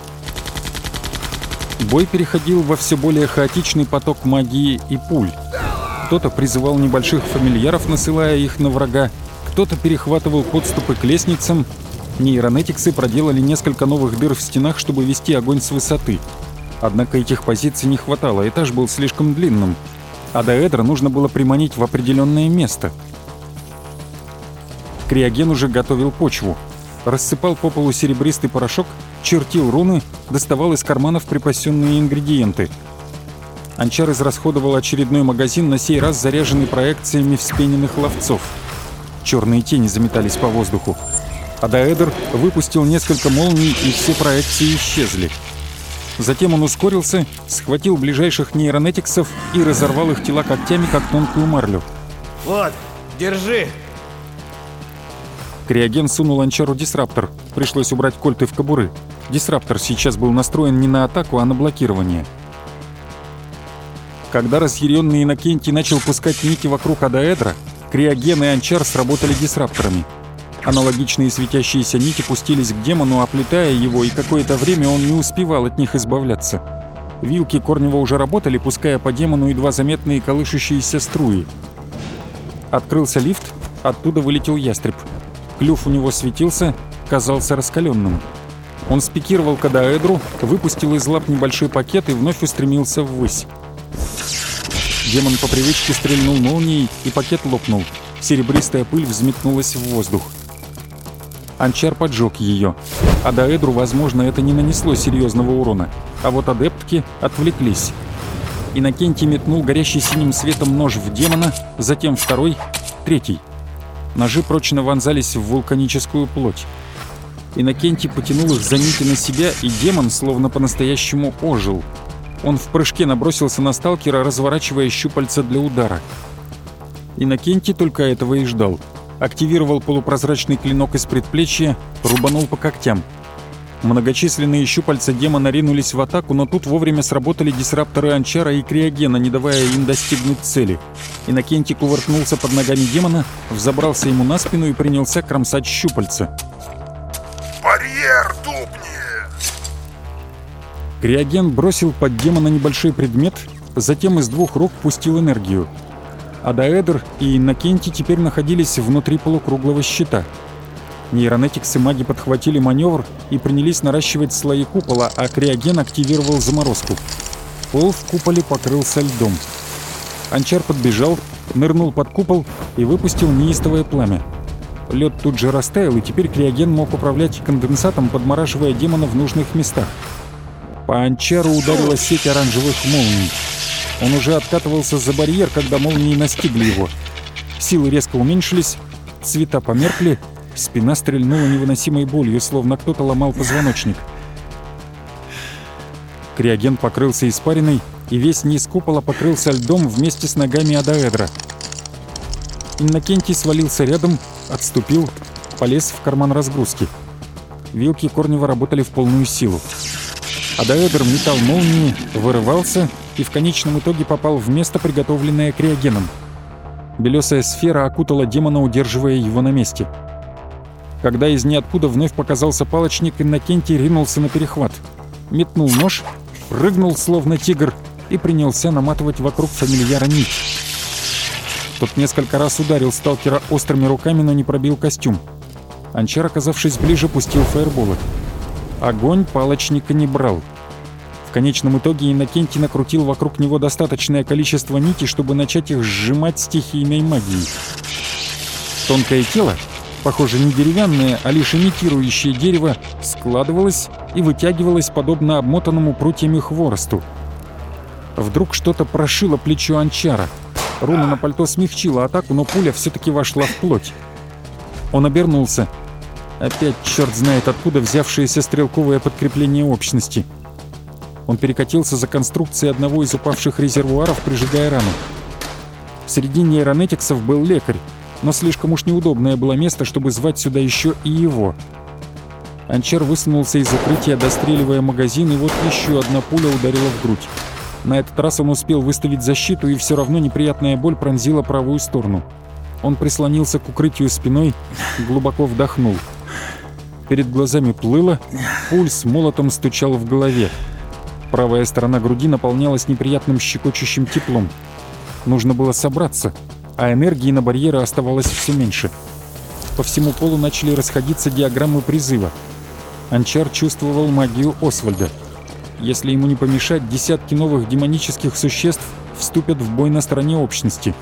Бой переходил во все более хаотичный поток магии и пуль. Кто-то призывал небольших фамильяров, насылая их на врага, кто-то перехватывал подступы к лестницам. Нейронетиксы проделали несколько новых дыр в стенах, чтобы вести огонь с высоты. Однако этих позиций не хватало, этаж был слишком длинным. А до Эдра нужно было приманить в определенное место. Криоген уже готовил почву. Рассыпал по полу серебристый порошок, чертил руны, доставал из карманов припасенные ингредиенты. Анчар израсходовал очередной магазин, на сей раз заряженный проекциями вспененных ловцов. Черные тени заметались по воздуху. Адаэдр выпустил несколько молний, и все проекции исчезли. Затем он ускорился, схватил ближайших нейронетиксов и разорвал их тела когтями, как тонкую марлю. Вот, держи. Криоген сунул анчару дисраптор. Пришлось убрать кольты в кобуры. Дисраптор сейчас был настроен не на атаку, а на блокирование. Когда разъяренный Иннокентий начал пускать нити вокруг Адаэдра, Криоген и Анчар сработали дисрапторами. Аналогичные светящиеся нити пустились к демону, оплетая его, и какое-то время он не успевал от них избавляться. Вилки Корнева уже работали, пуская по демону едва заметные колышущиеся струи. Открылся лифт, оттуда вылетел ястреб. Клюв у него светился, казался раскаленным. Он спикировал к Адаэдру, выпустил из лап небольшой пакет и вновь устремился ввысь. Демон по привычке стрельнул молнией, и пакет лопнул. Серебристая пыль взметнулась в воздух. Анчар поджег ее. А Даэдру, возможно, это не нанесло серьезного урона. А вот адептки отвлеклись. Иннокентий метнул горящий синим светом нож в демона, затем второй, третий. Ножи прочно вонзались в вулканическую плоть. Иннокентий потянул их за нити на себя, и демон словно по-настоящему ожил. Он в прыжке набросился на сталкера, разворачивая щупальца для удара. Иннокентий только этого и ждал — активировал полупрозрачный клинок из предплечья, рубанул по когтям. Многочисленные щупальца демона ринулись в атаку, но тут вовремя сработали дисрапторы Анчара и Криогена, не давая им достигнуть цели. Иннокентий кувыркнулся под ногами демона, взобрался ему на спину и принялся кромсать щупальца. Криоген бросил под демона небольшой предмет, затем из двух рук пустил энергию. Адаэдр и Иннокентий теперь находились внутри полукруглого щита. Нейронетиксы маги подхватили маневр и принялись наращивать слои купола, а Криоген активировал заморозку. Пол в куполе покрылся льдом. Анчар подбежал, нырнул под купол и выпустил неистовое пламя. Лед тут же растаял, и теперь Криоген мог управлять конденсатом, подмораживая демона в нужных местах. По Анчару ударила сеть оранжевых молний. Он уже откатывался за барьер, когда молнии настигли его. Силы резко уменьшились, цвета померкли, спина стрельнула невыносимой болью, словно кто-то ломал позвоночник. Криоген покрылся испариной, и весь низ купола покрылся льдом вместе с ногами Адаэдра. Иннокентий свалился рядом, отступил, полез в карман разгрузки. Вилки Корнева работали в полную силу. Адаэдр метал молнии, вырывался и в конечном итоге попал в место, приготовленное криогеном. Белесая сфера окутала демона, удерживая его на месте. Когда из ниоткуда вновь показался палочник, Иннокентий ринулся на перехват. Метнул нож, прыгнул словно тигр и принялся наматывать вокруг фамильяра нить. Тот несколько раз ударил сталкера острыми руками, но не пробил костюм. Анчар, оказавшись ближе, пустил фаерболы. Огонь палочника не брал. В конечном итоге Иннокентий накрутил вокруг него достаточное количество нитей, чтобы начать их сжимать стихийной магией. Тонкое тело, похоже не деревянное, а лишь имитирующее дерево, складывалось и вытягивалось подобно обмотанному прутьями хворосту. Вдруг что-то прошило плечо Анчара. Руна на пальто смягчила атаку, но пуля все таки вошла в плоть. Он обернулся. Опять черт знает откуда взявшееся стрелковое подкрепление общности — он перекатился за конструкцией одного из упавших резервуаров, прижигая рану. Среди нейронетиксов был лекарь, но слишком уж неудобное было место, чтобы звать сюда еще и его. Анчар высунулся из укрытия, достреливая магазин, и вот еще одна пуля ударила в грудь. На этот раз он успел выставить защиту, и все равно неприятная боль пронзила правую сторону. Он прислонился к укрытию спиной, глубоко вдохнул. Перед глазами плыло, пульс молотом стучал в голове. Правая сторона груди наполнялась неприятным щекочущим теплом. Нужно было собраться, а энергии на барьеры оставалось все меньше. По всему полу начали расходиться диаграммы призыва. Анчар чувствовал магию Освальда. Если ему не помешать, десятки новых демонических существ вступят в бой на стороне общности.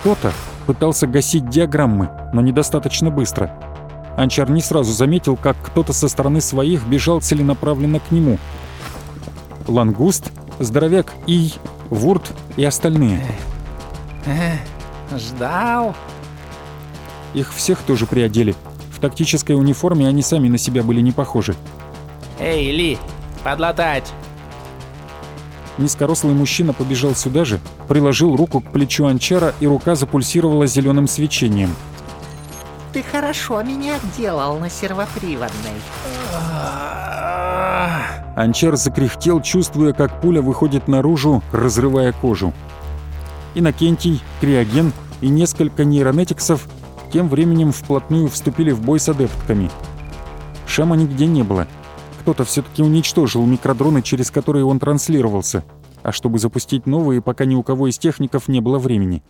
Кто-то, пытался гасить диаграммы, но недостаточно быстро. Анчар не сразу заметил, как кто-то со стороны своих бежал целенаправленно к нему. Лангуст, здоровяк Ий, Вурт и остальные. Ждал. Их всех тоже приодели. В тактической униформе они сами на себя были не похожи. Эй, Ли, подлатать. Низкорослый мужчина побежал сюда же, приложил руку к плечу Анчара, и рука запульсировала зеленым свечением. Ты хорошо меня отделал на сервоприводной. Анчар закряхтел, чувствуя, как пуля выходит наружу, разрывая кожу. Иннокентий, Криоген и несколько нейронетиксов тем временем вплотную вступили в бой с адептками. Шама нигде не было. Кто-то все таки уничтожил микродроны, через которые он транслировался, а чтобы запустить новые, пока ни у кого из техников не было времени.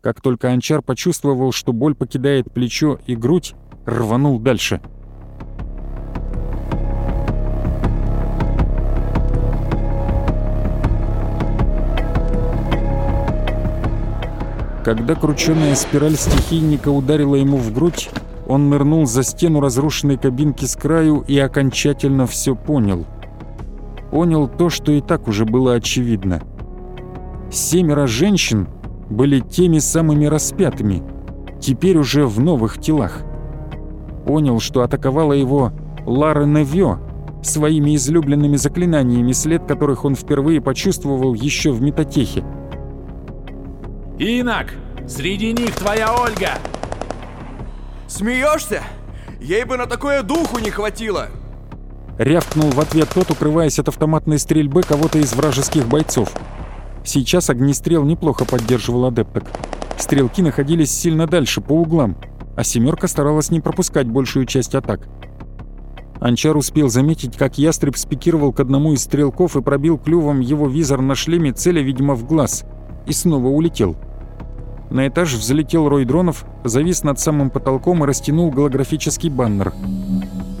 Как только Анчар почувствовал, что боль покидает плечо и грудь, рванул дальше — Когда крученная спираль стихийника ударила ему в грудь, он нырнул за стену разрушенной кабинки с краю и окончательно все понял. Понял то, что и так уже было очевидно. Семеро женщин были теми самыми распятыми, теперь уже в новых телах. Понял, что атаковала его Лара Невё своими излюбленными заклинаниями, след которых он впервые почувствовал еще в метатехе. Инок! Среди них твоя Ольга! Смеешься? Ей бы на такое духу не хватило! Рявкнул в ответ тот, укрываясь от автоматной стрельбы кого-то из вражеских бойцов. Сейчас огнестрел неплохо поддерживал адепток. Стрелки находились сильно дальше, по углам, а «семерка» старалась не пропускать большую часть атак. Анчар успел заметить, как ястреб спикировал к одному из стрелков и пробил клювом его визор на шлеме, целя, видимо, в глаз, и снова улетел. На этаж взлетел рой дронов, завис над самым потолком и растянул голографический баннер.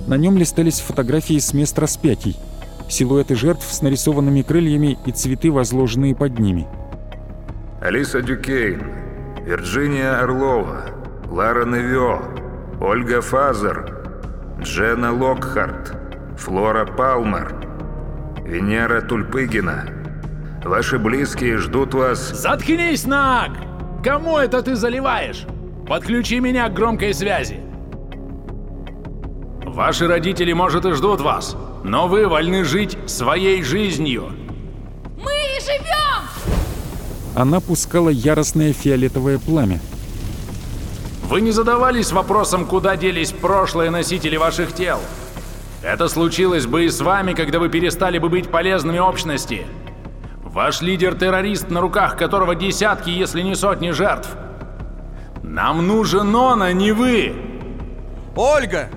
На нем листались фотографии с мест распятий, силуэты жертв с нарисованными крыльями и цветы, возложенные под ними. Алиса Дюкейн, Вирджиния Орлова, Лара Невио, Ольга Фазер, Джена Локхарт, Флора Палмер, Венера Тульпыгина. Ваши близкие ждут вас... Заткнись, Наг! Кому это ты заливаешь? Подключи меня к громкой связи. Ваши родители, может, и ждут вас, но вы вольны жить своей жизнью. Мы живем! Она пускала яростное фиолетовое пламя. Вы не задавались вопросом, куда делись прошлые носители ваших тел? Это случилось бы и с вами, когда вы перестали бы быть полезными общности. Ваш лидер террорист, на руках которого десятки, если не сотни жертв. Нам нужен он, а не вы! Ольга!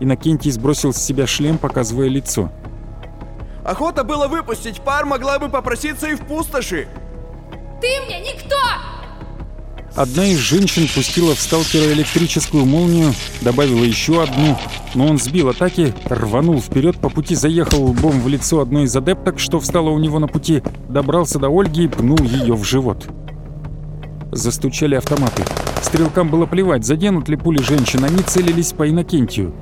Иннокентий сбросил с себя шлем, показывая лицо. Охота было выпустить пар, могла бы попроситься и в пустоши. Ты мне никто! Одна из женщин пустила в сталкера электрическую молнию, добавила еще одну, но он сбил атаки, рванул вперед, по пути заехал лбом в лицо одной из адепток, что встала у него на пути, добрался до Ольги и пнул ее в живот. Застучали автоматы. Стрелкам было плевать, заденут ли пули женщин, они целились по Иннокентию.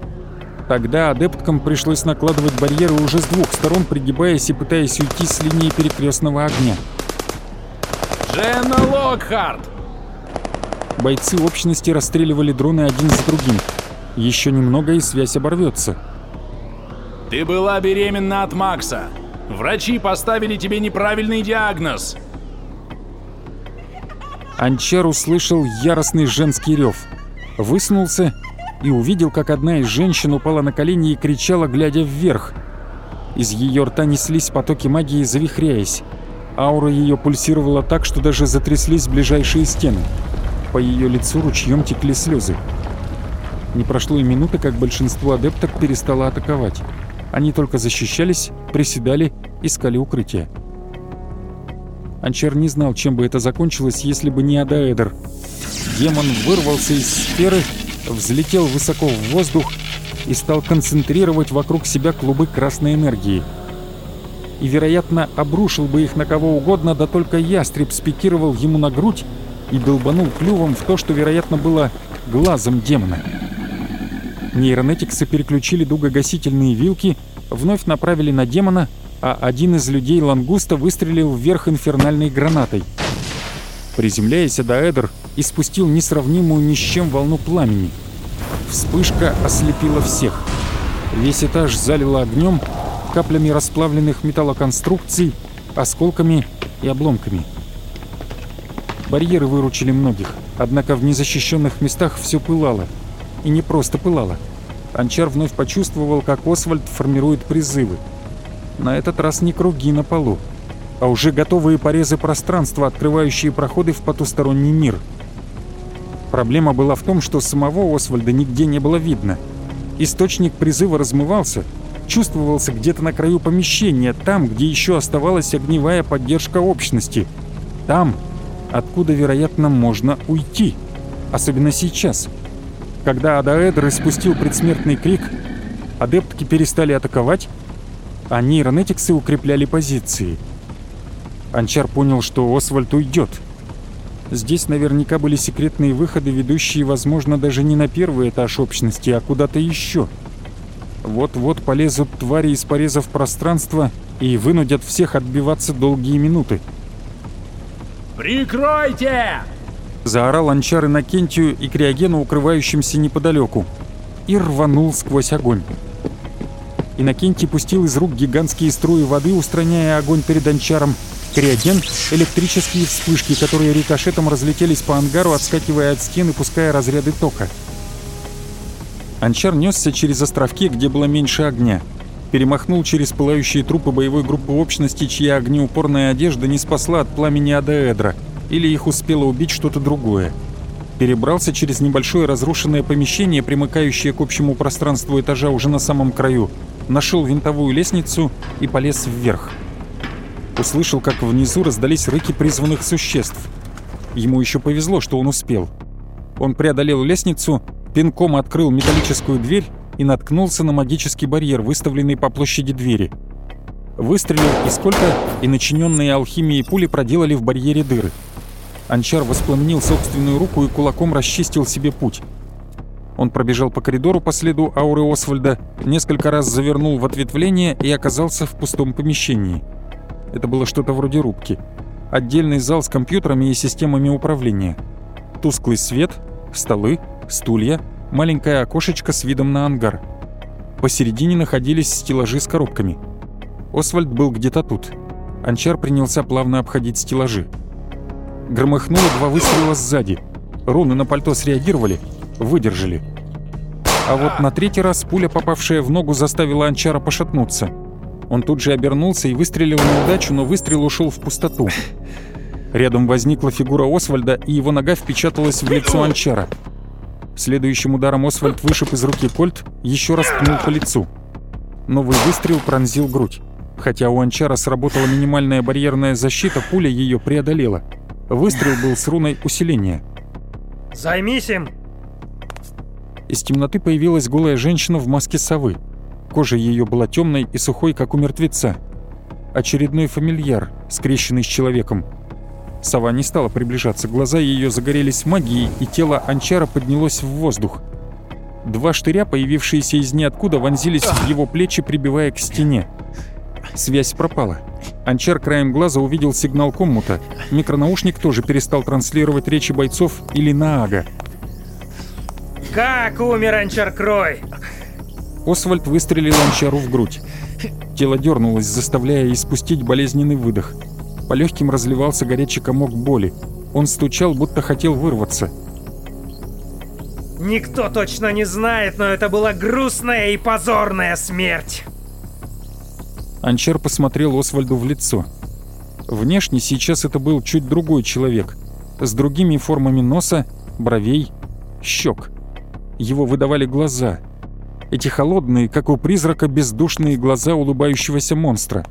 Тогда адепткам пришлось накладывать барьеры уже с двух сторон, пригибаясь и пытаясь уйти с линии перекрестного огня. Дженна Локхарт! Бойцы общности расстреливали дроны один за другим. Еще немного и связь оборвется. Ты была беременна от Макса. Врачи поставили тебе неправильный диагноз. Анчар услышал яростный женский рев. Высунулся и увидел, как одна из женщин упала на колени и кричала, глядя вверх. Из ее рта неслись потоки магии, завихряясь. Аура ее пульсировала так, что даже затряслись ближайшие стены. По ее лицу ручьем текли слезы. Не прошло и минуты, как большинство адепток перестало атаковать. Они только защищались, приседали, искали укрытие. Анчар не знал, чем бы это закончилось, если бы не Адаэдр. Демон вырвался из сферы, взлетел высоко в воздух и стал концентрировать вокруг себя клубы красной энергии. И, вероятно, обрушил бы их на кого угодно, да только ястреб спикировал ему на грудь и долбанул клювом в то, что, вероятно, было глазом демона. Нейронетиксы переключили дугогасительные вилки, вновь направили на демона, а один из людей лангуста выстрелил вверх инфернальной гранатой. Приземляясь, Адаэдр испустил несравнимую ни с чем волну пламени. Вспышка ослепила всех. Весь этаж залило огнем, каплями расплавленных металлоконструкций, осколками и обломками. Барьеры выручили многих, однако в незащищенных местах все пылало. И не просто пылало. Анчар вновь почувствовал, как Освальд формирует призывы. На этот раз не круги на полу, а уже готовые порезы пространства, открывающие проходы в потусторонний мир. Проблема была в том, что самого Освальда нигде не было видно. Источник призыва размывался, чувствовался где-то на краю помещения, там, где еще оставалась огневая поддержка общности. Там, откуда, вероятно, можно уйти. Особенно сейчас. Когда Адаэдр испустил предсмертный крик, адептки перестали атаковать, а нейронетиксы укрепляли позиции. Анчар понял, что Освальд уйдет. Здесь наверняка были секретные выходы, ведущие, возможно, даже не на первый этаж общности, а куда-то еще. Вот-вот полезут твари из порезов пространства и вынудят всех отбиваться долгие минуты. «Прикройте!» Заорал Анчар Иннокентию и Криогену, укрывающимся неподалеку, и рванул сквозь огонь. Иннокентий пустил из рук гигантские струи воды, устраняя огонь перед Анчаром. Криоген — электрические вспышки, которые рикошетом разлетелись по ангару, отскакивая от стены, пуская разряды тока. Анчар несся через островки, где было меньше огня. Перемахнул через пылающие трупы боевой группы общности, чья огнеупорная одежда не спасла от пламени Адаэдра, или их успело убить что-то другое. Перебрался через небольшое разрушенное помещение, примыкающее к общему пространству этажа уже на самом краю, нашел винтовую лестницу и полез вверх. Услышал, как внизу раздались рыки призванных существ. Ему еще повезло, что он успел. Он преодолел лестницу, пинком открыл металлическую дверь и наткнулся на магический барьер, выставленный по площади двери. Выстрелил и сколько, и начиненные алхимией пули проделали в барьере дыры. Анчар воспламенил собственную руку и кулаком расчистил себе путь. Он пробежал по коридору по следу ауры Освальда, несколько раз завернул в ответвление и оказался в пустом помещении. Это было что-то вроде рубки. Отдельный зал с компьютерами и системами управления. Тусклый свет, столы, стулья, маленькое окошечко с видом на ангар. Посередине находились стеллажи с коробками. Освальд был где-то тут. Анчар принялся плавно обходить стеллажи. Громыхнуло два выстрела сзади. Руны на пальто среагировали, выдержали. А вот на третий раз пуля, попавшая в ногу, заставила Анчара пошатнуться. Он тут же обернулся и выстрелил на удачу, но выстрел ушел в пустоту. Рядом возникла фигура Освальда, и его нога впечаталась в лицо Анчара. Следующим ударом Освальд вышиб из руки кольт, еще раз пнул по лицу. Новый выстрел пронзил грудь. Хотя у Анчара сработала минимальная барьерная защита, пуля ее преодолела. Выстрел был с руной усиления. Займись им! Из темноты появилась голая женщина в маске совы. Кожа ее была темной и сухой, как у мертвеца. Очередной фамильяр, скрещенный с человеком. Сова не стала приближаться, глаза ее загорелись магией, и тело Анчара поднялось в воздух. Два штыря, появившиеся из ниоткуда, вонзились в его плечи, прибивая к стене. Связь пропала. Анчар краем глаза увидел сигнал коммута. Микронаушник тоже перестал транслировать речи бойцов или Наага. Как умер Анчар Крой? Освальд выстрелил Анчару в грудь. Тело дернулось, заставляя испустить болезненный выдох. По легким разливался горячий комок боли. Он стучал, будто хотел вырваться. Никто точно не знает, но это была грустная и позорная смерть. Анчар посмотрел Освальду в лицо. Внешне сейчас это был чуть другой человек, с другими формами носа, бровей, щек. Его выдавали глаза. Эти холодные, как у призрака, бездушные глаза улыбающегося монстра.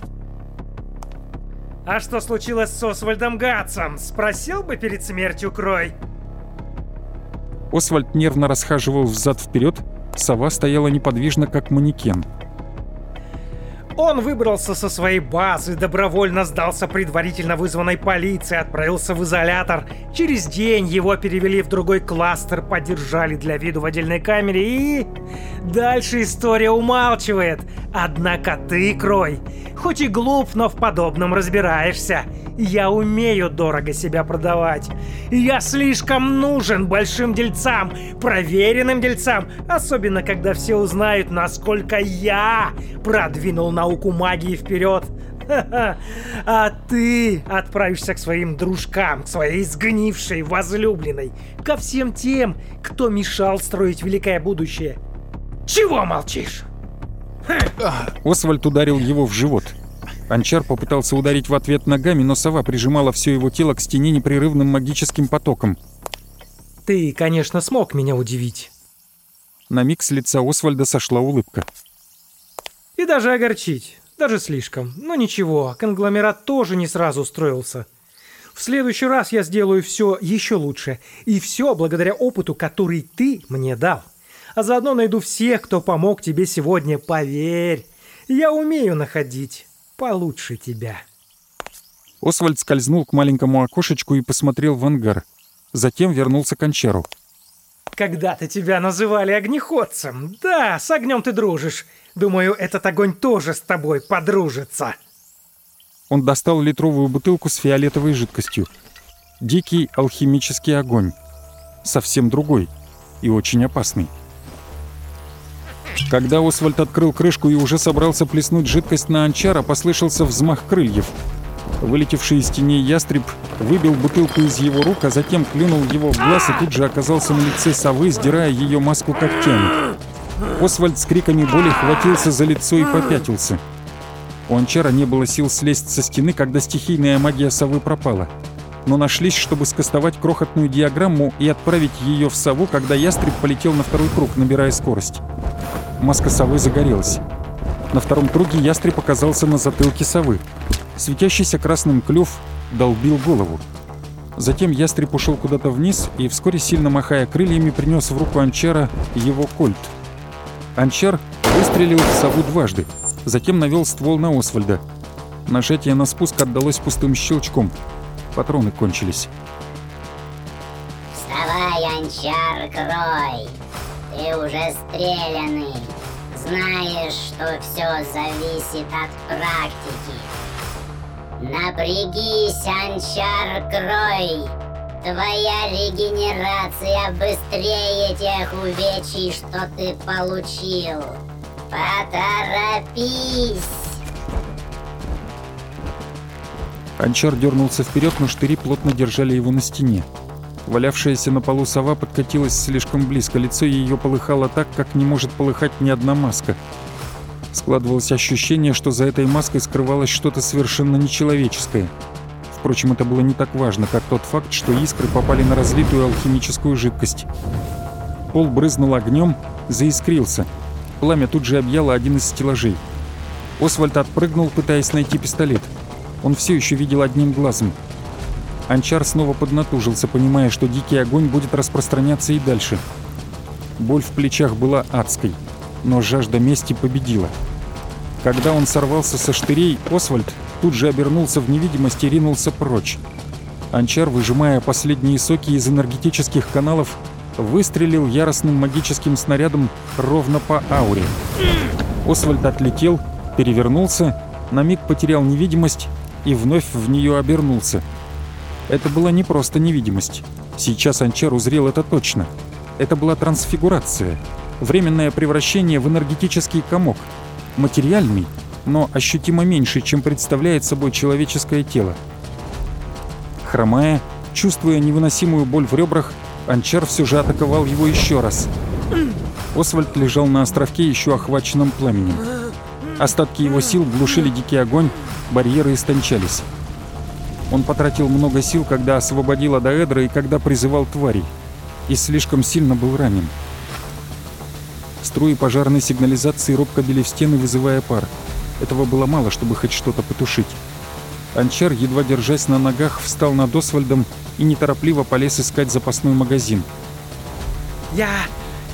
А что случилось с Освальдом Гатсом? Спросил бы перед смертью Крой. Освальд нервно расхаживал взад-вперед, сова стояла неподвижно, как манекен. Он выбрался со своей базы, добровольно сдался предварительно вызванной полиции, отправился в изолятор. Через день его перевели в другой кластер, подержали для виду в отдельной камере и... Дальше история умалчивает. Однако ты, Крой, хоть и глуп, но в подобном разбираешься. Я умею дорого себя продавать. Я слишком нужен большим дельцам, проверенным дельцам, особенно когда все узнают, насколько я продвинул науку магии вперед. А ты отправишься к своим дружкам, к своей сгнившей возлюбленной, ко всем тем, кто мешал строить великое будущее. Чего молчишь? Освальд ударил его в живот. Анчар попытался ударить в ответ ногами, но сова прижимала все его тело к стене непрерывным магическим потоком. Ты, конечно, смог меня удивить. На миг с лица Освальда сошла улыбка. И даже огорчить. Даже слишком. Но ничего, конгломерат тоже не сразу устроился. В следующий раз я сделаю все еще лучше. И все благодаря опыту, который ты мне дал. А заодно найду всех, кто помог тебе сегодня, поверь. Я умею находить получше тебя. Освальд скользнул к маленькому окошечку и посмотрел в ангар. Затем вернулся к Анчару. Когда-то тебя называли огнеходцем. Да, с огнем ты дружишь. Думаю, этот огонь тоже с тобой подружится. Он достал литровую бутылку с фиолетовой жидкостью. Дикий алхимический огонь. Совсем другой и очень опасный. Когда Освальд открыл крышку и уже собрался плеснуть жидкость на анчара, послышался взмах крыльев. Вылетевший из теней ястреб выбил бутылку из его рук, а затем клюнул его в глаз и тут же оказался на лице совы, сдирая ее маску когтями. Освальд с криками боли хватился за лицо и попятился. У анчара не было сил слезть со стены, когда стихийная магия совы пропала. Но нашлись, чтобы скостовать крохотную диаграмму и отправить ее в сову, когда ястреб полетел на второй круг, набирая скорость. Маска совы загорелась. На втором круге ястреб оказался на затылке совы. Светящийся красным клюв долбил голову. Затем ястреб ушел куда-то вниз и, вскоре сильно махая крыльями, принес в руку Анчара его кольт. Анчар выстрелил в сову дважды, затем навел ствол на Освальда. Нажатие на спуск отдалось пустым щелчком. Патроны кончились. Вставай, Анчар, крой! Ты уже стрелянный. Знаешь, что все зависит от практики. Напрягись, Анчар, крой! Твоя регенерация быстрее тех увечий, что ты получил. Поторопись! Анчар дернулся вперед, но штыри плотно держали его на стене. Валявшаяся на полу сова подкатилась слишком близко, лицо ее полыхало так, как не может полыхать ни одна маска. Складывалось ощущение, что за этой маской скрывалось что-то совершенно нечеловеческое. Впрочем, это было не так важно, как тот факт, что искры попали на разлитую алхимическую жидкость. Пол брызнул огнем, заискрился. Пламя тут же объяло один из стеллажей. Освальд отпрыгнул, пытаясь найти пистолет. Он все еще видел одним глазом — Анчар снова поднатужился, понимая, что дикий огонь будет распространяться и дальше. Боль в плечах была адской, но жажда мести победила. Когда он сорвался со штырей, Освальд тут же обернулся в невидимость и ринулся прочь. Анчар, выжимая последние соки из энергетических каналов, выстрелил яростным магическим снарядом ровно по ауре. Освальд отлетел, перевернулся, на миг потерял невидимость и вновь в нее обернулся — это была не просто невидимость. Сейчас Анчар узрел это точно. Это была трансфигурация. Временное превращение в энергетический комок. Материальный, но ощутимо меньше, чем представляет собой человеческое тело. Хромая, чувствуя невыносимую боль в ребрах, Анчар все же атаковал его еще раз. Освальд лежал на островке, еще охваченном пламенем. Остатки его сил глушили дикий огонь, барьеры истончались. Он потратил много сил, когда освободил Адаэдра и когда призывал тварей. И слишком сильно был ранен. Струи пожарной сигнализации робко били в стены, вызывая пар. Этого было мало, чтобы хоть что-то потушить. Анчар, едва держась на ногах, встал над Освальдом и неторопливо полез искать запасной магазин. «Я...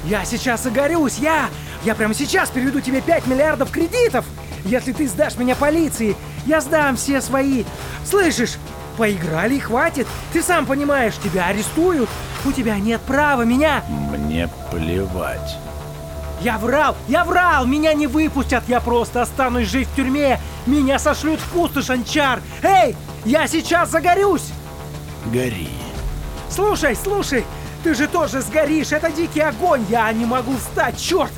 я сейчас огорюсь! Я... Я прямо сейчас переведу тебе 5 миллиардов кредитов. Если ты сдашь меня полиции, я сдам все свои. Слышишь? Поиграли и хватит. Ты сам понимаешь, тебя арестуют. У тебя нет права меня... Мне плевать. Я врал! Я врал! Меня не выпустят! Я просто останусь жить в тюрьме! Меня сошлют в пустошь, Анчар! Эй! Я сейчас загорюсь! Гори. Слушай, слушай! Ты же тоже сгоришь! Это дикий огонь! Я не могу встать! Черт!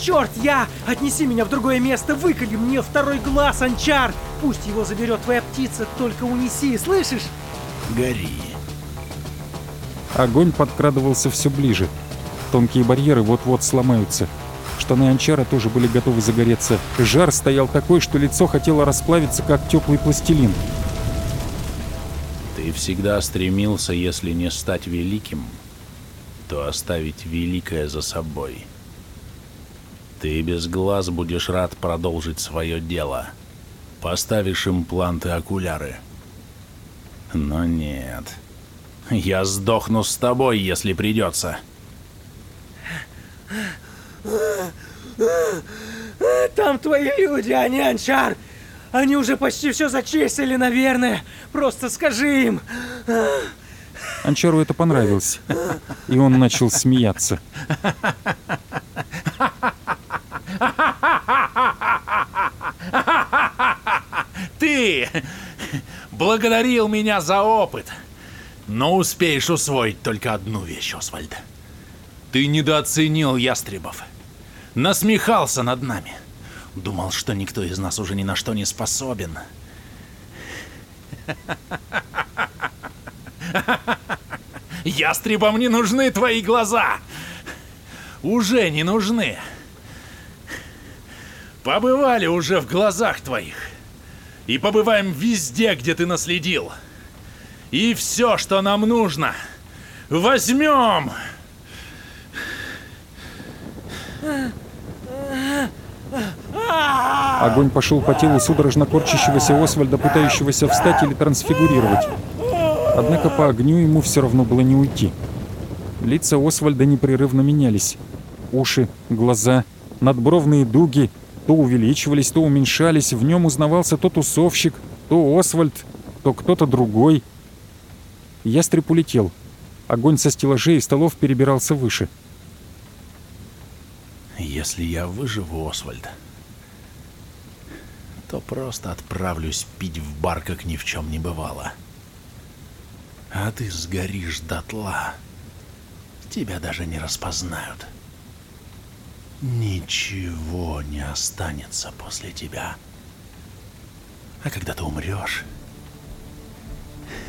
Черт, я! Отнеси меня в другое место! Выколи мне второй глаз, Анчар! Пусть его заберет твоя птица, только унеси, слышишь? Гори. Огонь подкрадывался все ближе. Тонкие барьеры вот-вот сломаются. Штаны Анчара тоже были готовы загореться. Жар стоял такой, что лицо хотело расплавиться, как теплый пластилин. Ты всегда стремился, если не стать великим, то оставить великое за собой. Ты без глаз будешь рад продолжить свое дело. Поставишь импланты-окуляры. Но нет. Я сдохну с тобой, если придется. Там твои люди, а не Анчар! Они уже почти все зачистили, наверное. Просто скажи им. Анчару это понравилось, и он начал смеяться. Ты благодарил меня за опыт, но успеешь усвоить только одну вещь, Освальд. Ты недооценил ястребов. Насмехался над нами. Думал, что никто из нас уже ни на что не способен. Ястребам не нужны твои глаза. Уже не нужны. Побывали уже в глазах твоих. И побываем везде, где ты наследил. И все, что нам нужно, возьмем. Огонь пошел по телу судорожно корчащегося Освальда, пытающегося встать или трансфигурировать. Однако по огню ему все равно было не уйти. Лица Освальда непрерывно менялись. Уши, глаза, надбровные дуги то увеличивались, то уменьшались. В нем узнавался то тусовщик, то Освальд, то кто-то другой. Ястреб улетел. Огонь со стеллажей и столов перебирался выше. Если я выживу, Освальд, то просто отправлюсь пить в бар, как ни в чем не бывало. А ты сгоришь дотла. Тебя даже не распознают. Ничего не останется после тебя. А когда ты умрешь,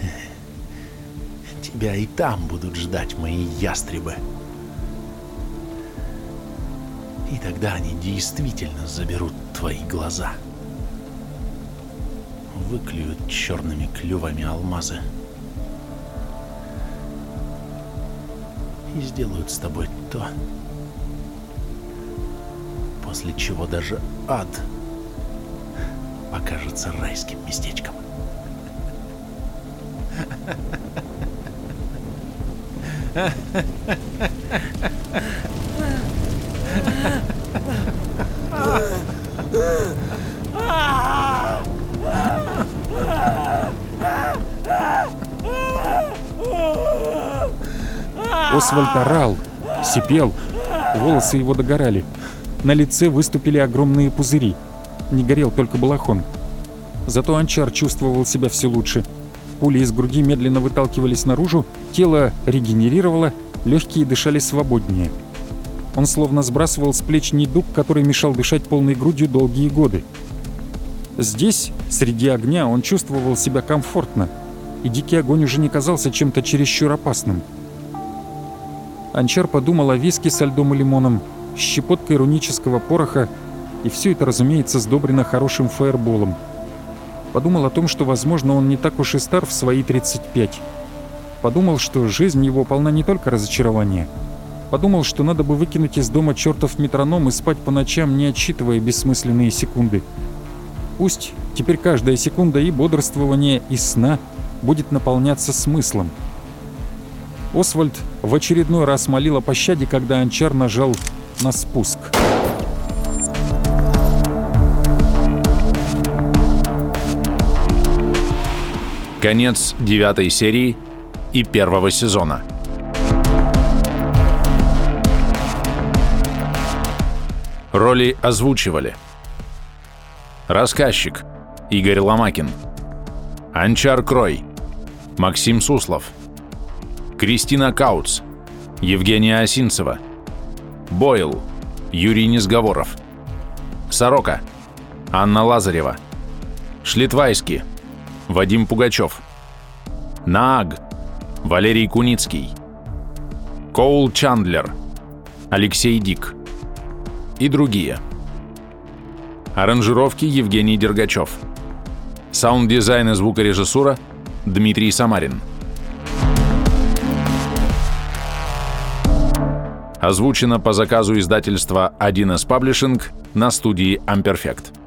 *laughs* тебя и там будут ждать мои ястребы. И тогда они действительно заберут твои глаза. Выклюют черными клювами алмазы. И сделают с тобой то, после чего даже ад покажется райским местечком. Освальд орал, сипел, волосы его догорали. На лице выступили огромные пузыри. Не горел только балахон. Зато Анчар чувствовал себя все лучше. Пули из груди медленно выталкивались наружу, тело регенерировало, легкие дышали свободнее. Он словно сбрасывал с плеч недуг, который мешал дышать полной грудью долгие годы. Здесь, среди огня, он чувствовал себя комфортно, и дикий огонь уже не казался чем-то чересчур опасным. Анчар подумал о виске со льдом и лимоном, щепоткой рунического пороха, и все это, разумеется, сдобрено хорошим фаерболом. Подумал о том, что, возможно, он не так уж и стар в свои 35. Подумал, что жизнь его полна не только разочарования. Подумал, что надо бы выкинуть из дома чертов метроном и спать по ночам, не отсчитывая бессмысленные секунды. Пусть теперь каждая секунда и бодрствования, и сна будет наполняться смыслом. Освальд в очередной раз молил о пощаде, когда Анчар нажал на спуск. Конец девятой серии и первого сезона. Роли озвучивали. Рассказчик Игорь Ломакин. Анчар Крой. Максим Суслов. Кристина Кауц. Евгения Осинцева. Бойл. Юрий Низговоров. Сорока. Анна Лазарева. Шлитвайский. Вадим Пугачев. Наг. Валерий Куницкий. Коул Чандлер. Алексей Дик. И другие. Аранжировки Евгений Дергачев. Саунд-дизайн и звукорежиссура Дмитрий Самарин. Озвучено по заказу издательства 1С Publishing на студии Amperfect.